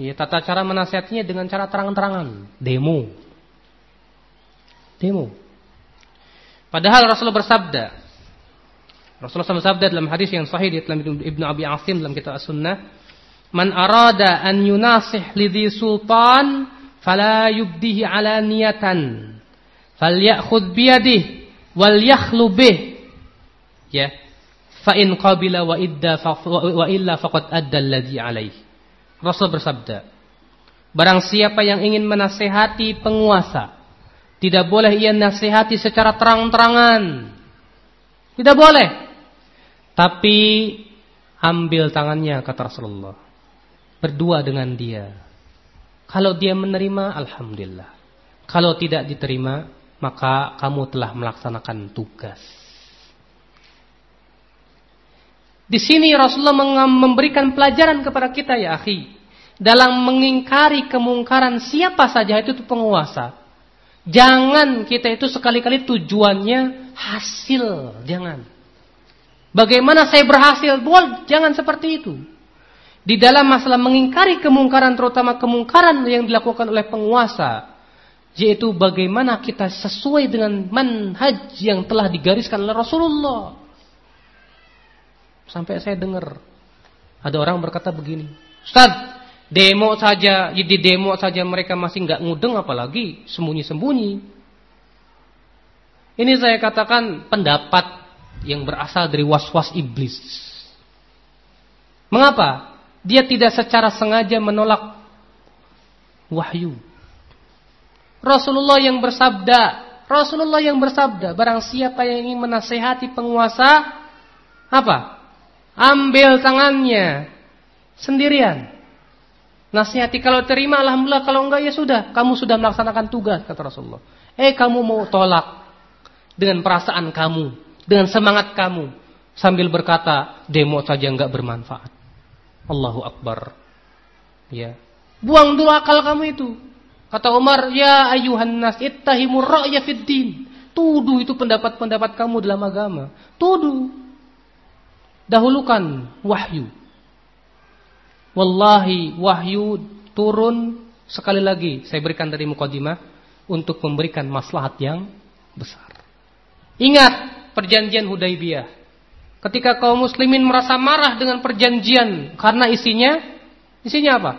ya tata cara menasihatinya dengan cara terang-terangan, demo. Demo. Padahal Rasulullah bersabda Rasulullah bersabda dalam hadis yang sahih di Ibnu Abi Asim dalam kitab As-Sunnah Man arada an yunasih lidhi sultan fala yubdihi ala niyatan. Falyakhudh biyadih wal yakhlu bih. Ya. Fa in qabila wa idda wa illa faqad adda alladhi alaih. Rasul bersabda, barang siapa yang ingin menasehati penguasa, tidak boleh ia nasihati secara terang-terangan. Tidak boleh. Tapi ambil tangannya kata Rasulullah berdua dengan dia. Kalau dia menerima, alhamdulillah. Kalau tidak diterima, maka kamu telah melaksanakan tugas. Di sini Rasulullah memberikan pelajaran kepada kita ya akhi. Dalam mengingkari kemungkaran siapa saja itu, penguasa. Jangan kita itu sekali-kali tujuannya hasil. Jangan. Bagaimana saya berhasil? Buat jangan seperti itu. Di dalam masalah mengingkari kemungkaran terutama kemungkaran yang dilakukan oleh penguasa yaitu bagaimana kita sesuai dengan manhaj yang telah digariskan oleh Rasulullah. Sampai saya dengar ada orang berkata begini, "Ustaz, demo saja, di demo saja mereka masih nggak ngudeng apalagi sembunyi-sembunyi." Ini saya katakan pendapat yang berasal dari was-was iblis. Mengapa? Dia tidak secara sengaja menolak wahyu. Rasulullah yang bersabda, Rasulullah yang bersabda, barang siapa yang ingin menasehati penguasa, apa? Ambil tangannya sendirian. Nasihati kalau terima alhamdulillah, kalau enggak ya sudah, kamu sudah melaksanakan tugas kata Rasulullah. Eh kamu mau tolak dengan perasaan kamu, dengan semangat kamu sambil berkata demo saja enggak bermanfaat. Allahu Akbar. Ya. Buang dulu akal kamu itu. Kata Umar, ya ayuhan nas ittahimur ra'ya fid din. Tuduh itu pendapat-pendapat kamu dalam agama. Tuduh. Dahulukan wahyu. Wallahi wahyu turun sekali lagi saya berikan dari mukadimah untuk memberikan maslahat yang besar. Ingat perjanjian Hudaibiyah. Ketika kaum muslimin merasa marah dengan perjanjian karena isinya isinya apa?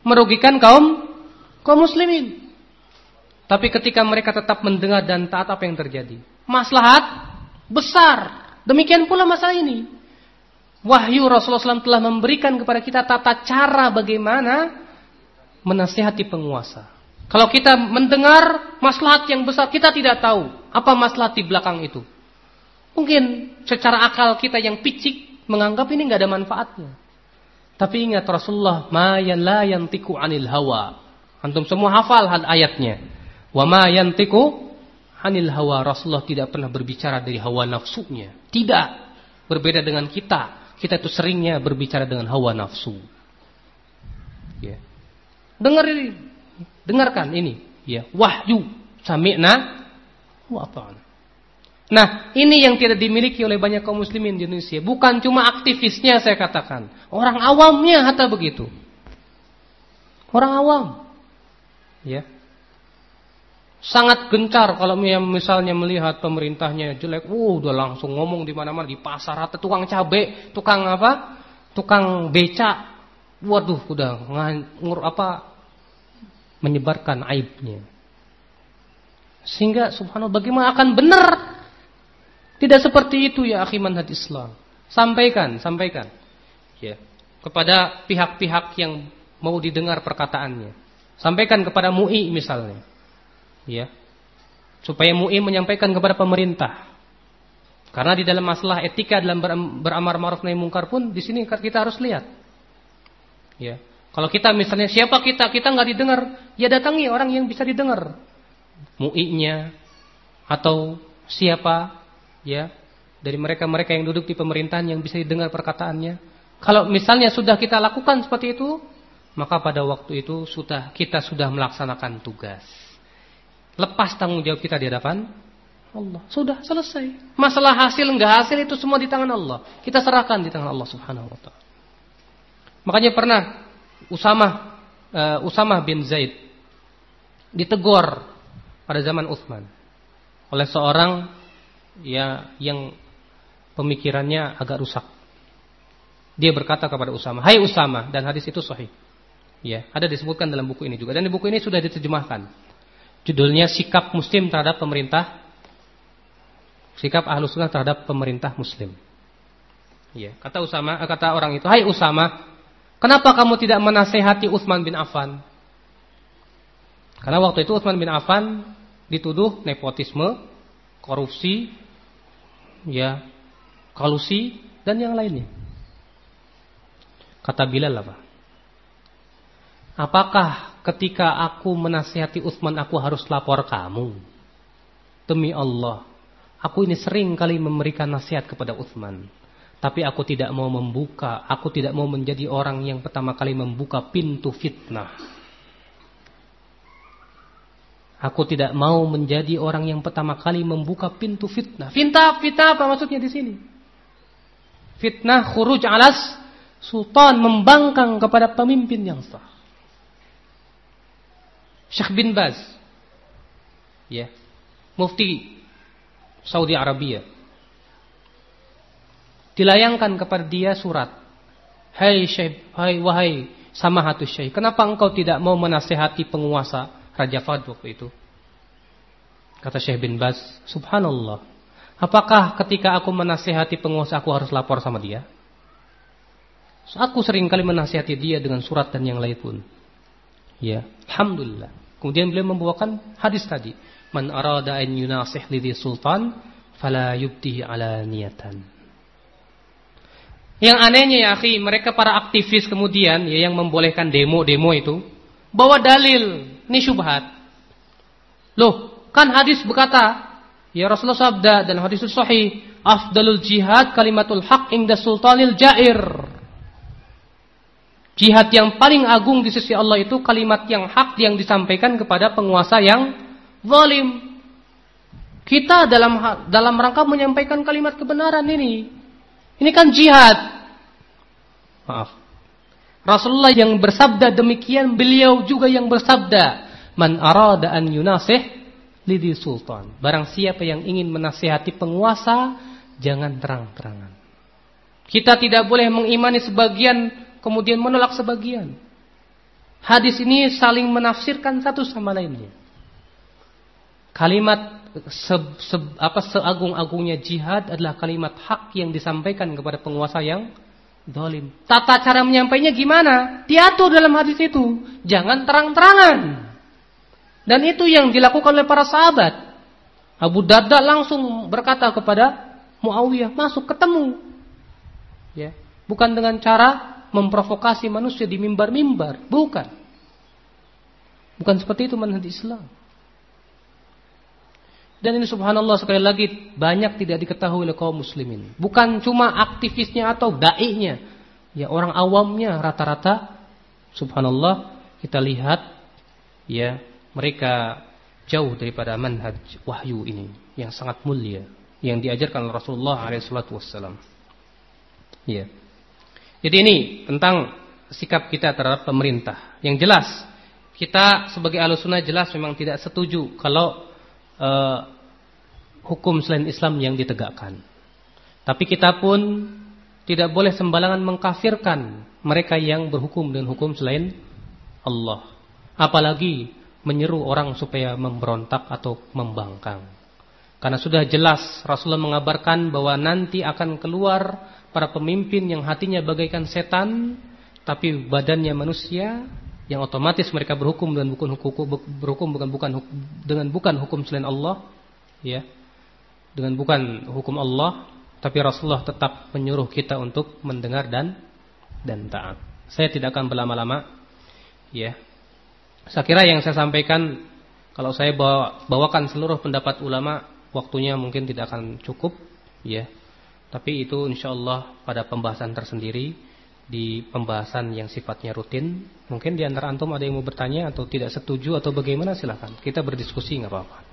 Merugikan kaum kaum muslimin. Tapi ketika mereka tetap mendengar dan taat apa yang terjadi? Maslahat besar. Demikian pula masalah ini. Wahyu Rasulullah SAW telah memberikan kepada kita tata cara bagaimana menasihati penguasa. Kalau kita mendengar maslahat yang besar, kita tidak tahu apa maslahat di belakang itu. Mungkin secara akal kita yang picik menganggap ini nggak ada manfaatnya. Tapi ingat Rasulullah, ma la yantiku anil hawa. Antum semua hafal ayatnya. Wa ma yantiku anil hawa. Rasulullah tidak pernah berbicara dari hawa nafsunya. Tidak. Berbeda dengan kita. Kita itu seringnya berbicara dengan hawa nafsu. Ya. Dengar ini. Dengarkan ini. Ya. Wahyu. Sami'na wa ata'na. Nah, ini yang tidak dimiliki oleh banyak kaum muslimin di Indonesia. Bukan cuma aktivisnya saya katakan. Orang awamnya hatta begitu. Orang awam. Ya. Sangat gencar kalau misalnya melihat pemerintahnya jelek, uh, udah langsung ngomong di mana-mana di pasar atau tukang cabe, tukang apa? Tukang beca. Waduh, udah ngur apa? menyebarkan aibnya. Sehingga subhanallah bagaimana akan benar tidak seperti itu ya akhi manhaj Islam. Sampaikan, sampaikan. Ya, kepada pihak-pihak yang mau didengar perkataannya. Sampaikan kepada MUI misalnya. Ya. Supaya MUI menyampaikan kepada pemerintah. Karena di dalam masalah etika dalam beramar ma'ruf nahi mungkar pun di sini kita harus lihat. Ya. Kalau kita misalnya siapa kita, kita nggak didengar, ya datangi orang yang bisa didengar. MUI-nya atau siapa ya dari mereka-mereka yang duduk di pemerintahan yang bisa didengar perkataannya. Kalau misalnya sudah kita lakukan seperti itu, maka pada waktu itu sudah kita sudah melaksanakan tugas. Lepas tanggung jawab kita di hadapan Allah. Sudah selesai. Masalah hasil enggak hasil itu semua di tangan Allah. Kita serahkan di tangan Allah Subhanahu wa taala. Makanya pernah Usama uh, Usama bin Zaid ditegur pada zaman Utsman oleh seorang ya yang pemikirannya agak rusak. Dia berkata kepada Usama, "Hai Usama," dan hadis itu sahih. Ya, ada disebutkan dalam buku ini juga dan di buku ini sudah diterjemahkan. Judulnya Sikap Muslim terhadap Pemerintah Sikap Ahlus Sunnah terhadap pemerintah muslim. Ya, kata Usama, eh, kata orang itu, "Hai Usama, kenapa kamu tidak menasehati Utsman bin Affan?" Karena waktu itu Utsman bin Affan dituduh nepotisme, korupsi, ya, kolusi dan yang lainnya. Kata Bilal apa? Apakah ketika aku menasihati Utsman aku harus lapor kamu? Demi Allah, aku ini sering kali memberikan nasihat kepada Utsman. Tapi aku tidak mau membuka, aku tidak mau menjadi orang yang pertama kali membuka pintu fitnah. Aku tidak mau menjadi orang yang pertama kali membuka pintu fitnah. Fitnah, fitnah apa maksudnya di sini? Fitnah khuruj alas sultan membangkang kepada pemimpin yang sah. Syekh bin Baz. Ya. Mufti Saudi Arabia. Dilayangkan kepada dia surat. Hai Syekh, hai wahai samahatus Syekh, kenapa engkau tidak mau menasehati penguasa Raja Fahd waktu itu. Kata Syekh bin Baz, Subhanallah. Apakah ketika aku menasihati penguasa aku harus lapor sama dia? Aku sering kali menasihati dia dengan surat dan yang lain pun. Ya, Alhamdulillah. Kemudian beliau membawakan hadis tadi. Man arada an yunasih lidhi sultan, fala yubdihi ala niyatan. Yang anehnya ya akhi, mereka para aktivis kemudian ya yang membolehkan demo-demo itu bawa dalil ini syubhat. Loh, kan hadis berkata, ya Rasulullah sabda dan hadis sahih, afdalul jihad kalimatul haq inda sultanil jair. Jihad yang paling agung di sisi Allah itu kalimat yang hak yang disampaikan kepada penguasa yang zalim. Kita dalam dalam rangka menyampaikan kalimat kebenaran ini. Ini kan jihad. Maaf. Rasulullah yang bersabda demikian, beliau juga yang bersabda, "Man arada an yunasih lidi sultan." Barang siapa yang ingin menasihati penguasa, jangan terang-terangan. Kita tidak boleh mengimani sebagian kemudian menolak sebagian. Hadis ini saling menafsirkan satu sama lainnya. Kalimat se, se, apa seagung-agungnya jihad adalah kalimat hak yang disampaikan kepada penguasa yang Dolim. Tata cara menyampaikannya gimana? Diatur dalam hadis itu. Jangan terang-terangan. Dan itu yang dilakukan oleh para sahabat. Abu Darda langsung berkata kepada Muawiyah, masuk ketemu. Ya, bukan dengan cara memprovokasi manusia di mimbar-mimbar, bukan. Bukan seperti itu manhaj Islam. Dan ini subhanallah sekali lagi banyak tidak diketahui oleh kaum muslimin. Bukan cuma aktivisnya atau dai-nya. Ya orang awamnya rata-rata subhanallah kita lihat ya mereka jauh daripada manhaj wahyu ini yang sangat mulia yang diajarkan Rasulullah SAW. Ya. Jadi ini tentang sikap kita terhadap pemerintah. Yang jelas kita sebagai alusuna jelas memang tidak setuju kalau uh, hukum selain Islam yang ditegakkan. Tapi kita pun tidak boleh sembarangan mengkafirkan mereka yang berhukum dengan hukum selain Allah. Apalagi menyeru orang supaya memberontak atau membangkang. Karena sudah jelas Rasulullah mengabarkan bahwa nanti akan keluar para pemimpin yang hatinya bagaikan setan tapi badannya manusia yang otomatis mereka berhukum dengan bukan hukum berhukum bukan bukan dengan bukan hukum selain Allah ya. Dengan bukan hukum Allah tapi Rasulullah tetap menyuruh kita untuk mendengar dan dan taat. Saya tidak akan berlama-lama ya. Saya kira yang saya sampaikan kalau saya bawa, bawakan seluruh pendapat ulama waktunya mungkin tidak akan cukup ya. Tapi itu insyaallah pada pembahasan tersendiri di pembahasan yang sifatnya rutin. Mungkin di antara antum ada yang mau bertanya atau tidak setuju atau bagaimana silahkan. Kita berdiskusi nggak apa-apa.